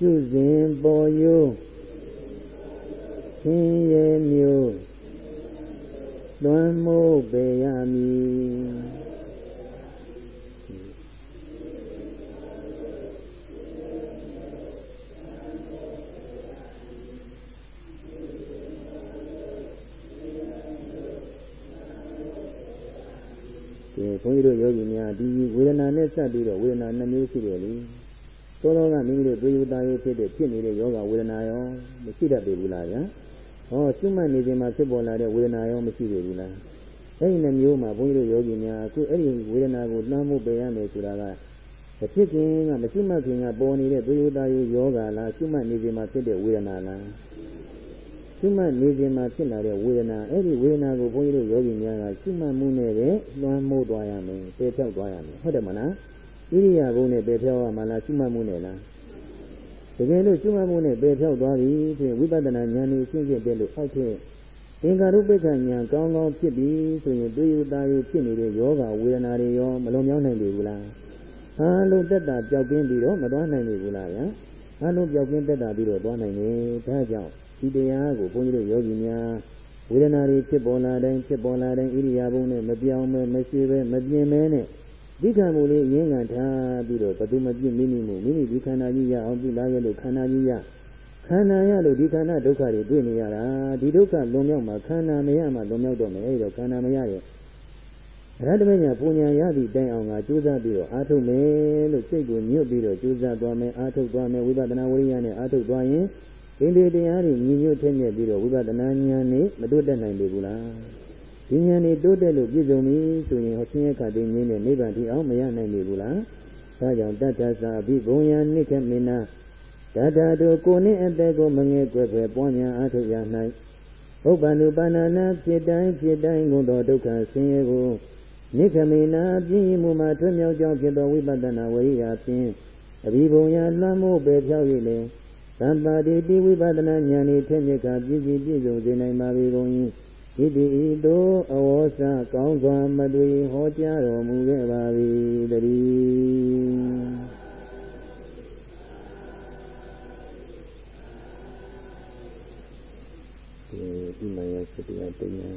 ပြုစဉ်ပေါ်ယိုးဆင်းရဲမျိုးလွန်မိုးပေရမည်ဒီဘုန်းကြီးတို့ယောဂီများဒီဝေဒနာနဲ့စပ်ပြီးတော့ဝေဒနာနှမျိုးရှိတယ်လေ သောတော်ကမိမိတို့သွေးယူသားရေးဖြစ်တဲ့ဖြစ်နေတဲ့ယောဂဝေဒနာရောမရှိတတ်ပြီဘူးလားဗျာဟောကျွတ်မှတ်နေခြင်းမှာဖြစ်ပေါ်လာတဲ့ဝေဒနာရောမရှိပြီဘူးလားအဲ့ဒီနှမျိုးမှာဘုန်းကြီးတို့ယောဂီများအခုအဲ့ဒီဝေဒနာကိုနှမ်းမှုပယ်ရမယ်ဆိုတာကမဖြစ်ခင်ကမရှိမှခင်ကပေါ်နေတဲ့သွေးယူသားရေးယောဂလားကျွတ်မှတ်နေခြင်းမှာဖြစ်တဲ့ဝေဒနာလားရှိမှနေခြင်းမှာဖြစ်လာတဲ့ဝေဒနာအဲ့ဒီဝေဒနာကိုဘုန်းကြီးတို့ယောဂီများကရှိမှမှုနဲ့ပဲလွှမ်းမိုးသွားရမယ်ပယ်ဖြောက်သွားရမယ်ဟုတ်တယ်မလား ဣရိယာပုနဲ့ပယ်ဖြောက်ရမှာလားရှိမှမှုနဲ့လားတကယ်လို့ရှိမှမှုနဲ့ပယ်ဖြောက်သွားပြီဆိုရင်ဝိပဿနာဉာဏ်ကြီးရှင်းရှင်းတဲ့လို့အောက်ထည့်သင်္ကာရုပ္ပကဉာဏ်ကောင်းကောင်းဖြစ်ပြီဆိုရင်တွေးယူသားယူဖြစ်နေတဲ့ယောဂဝေဒနာတွေရောမလွန်မြောက်နိုင်ပြီဘူးလားအားလုံးတက်တာပျောက်ကင်းပြီးတော့မသွားနိုင်ပြီဘူးလားဗျာအားလုံးပျောက်ကင်းတက်တာပြီးတော့သွားနိုင်တယ်ဒါကြောင့်ဒီတရားကိုဘုန်းကြီးတို့ယောဂီများဝေဒနာတွေဖြစ်ပေါ်လာတိုင်းဖြစ်ပေါ်လာတိုင်းဣရိယာပုနဲ့မပြောင်းမဲမရှိပဲမပြင်းမဲနဲ့ ဒီခံမှုလေးရင်းခံထားပြီးတော့ဘသူမပြစ်မိမိမှုမိမိဒီခန္ဓာကြီးရအောင်ပြုလာရလို့ခန္ဓာကြီးရခန္ဓာရလို့ဒီခန္ဓာဒုက္ခတွေတွေ့နေရတာဒီဒုက္ခလွန်မြောက်မှာခန္ဓာမရမှလွန်မြောက်တော့မယ်အဲဒီတော့ခန္ဓာမရရဲ့ရတ္တမညာပူညာရသည့်တိုင်အောင်ကကြိုးစားပြီးတော့အာထုတ်မယ်လို့စိတ်ကိုညွတ်ပြီးတော့ကြိုးစားသွားမယ်အာထုတ်သွားမယ်ဝိပဿနာဝိရိယနဲ့အာထုတ်သွားရင်ဒီဒီတရားတွေညီညွတ်ထက်မြက်ပြီးတော့ဝိပဿနာဉာဏ်နဲ့မတိုးတက်နိုင်ပြီဘူးလား ဒီဉာဏ်နဲ့တိုးတက်လို့ပြည့်စုံပြီဆိုရင်ဟောဆင်းရဲခတ်သိငြင်းတဲ့နိဗ္ဗာန်ထိအောင်မရနိုင်ပြီဘူးလားဒါကြောင့်တတ္ထသာအဘိဘုံယနိခမေနာတတ္ထတို့ကိုနှင့်အသက်ကိုမငဲ့ကွယ်ပဲပွားများအားထုတ်ရ၌ဥပ္ပန္နုပါဏနာဖြစ်တိုင်းဖြစ်တိုင်းကုန်သောဒုက္ခဆင်းရဲကိုနိခမေနာပြင်းမှုမှာထွမြောက်ကြောင်းဖြစ်သောဝိပဿနာဝိရိယဖြင့်အဘိဘုံယလွှမ်းမိုးပဲဖြောက်၍လည်းသံပါတိတိဝိပဿနာဉာဏ်ဤထက်မြက်ကပြည့်စုံပြည့်စုံစေနိုင်ပါပေကုန်၏ ဣတိဤသို့အဝေါစကောင်းစွာမတွေ့ဟောကြားတော်မူခဲ့ပါ၏တည်းဒီမယစတိယတယံ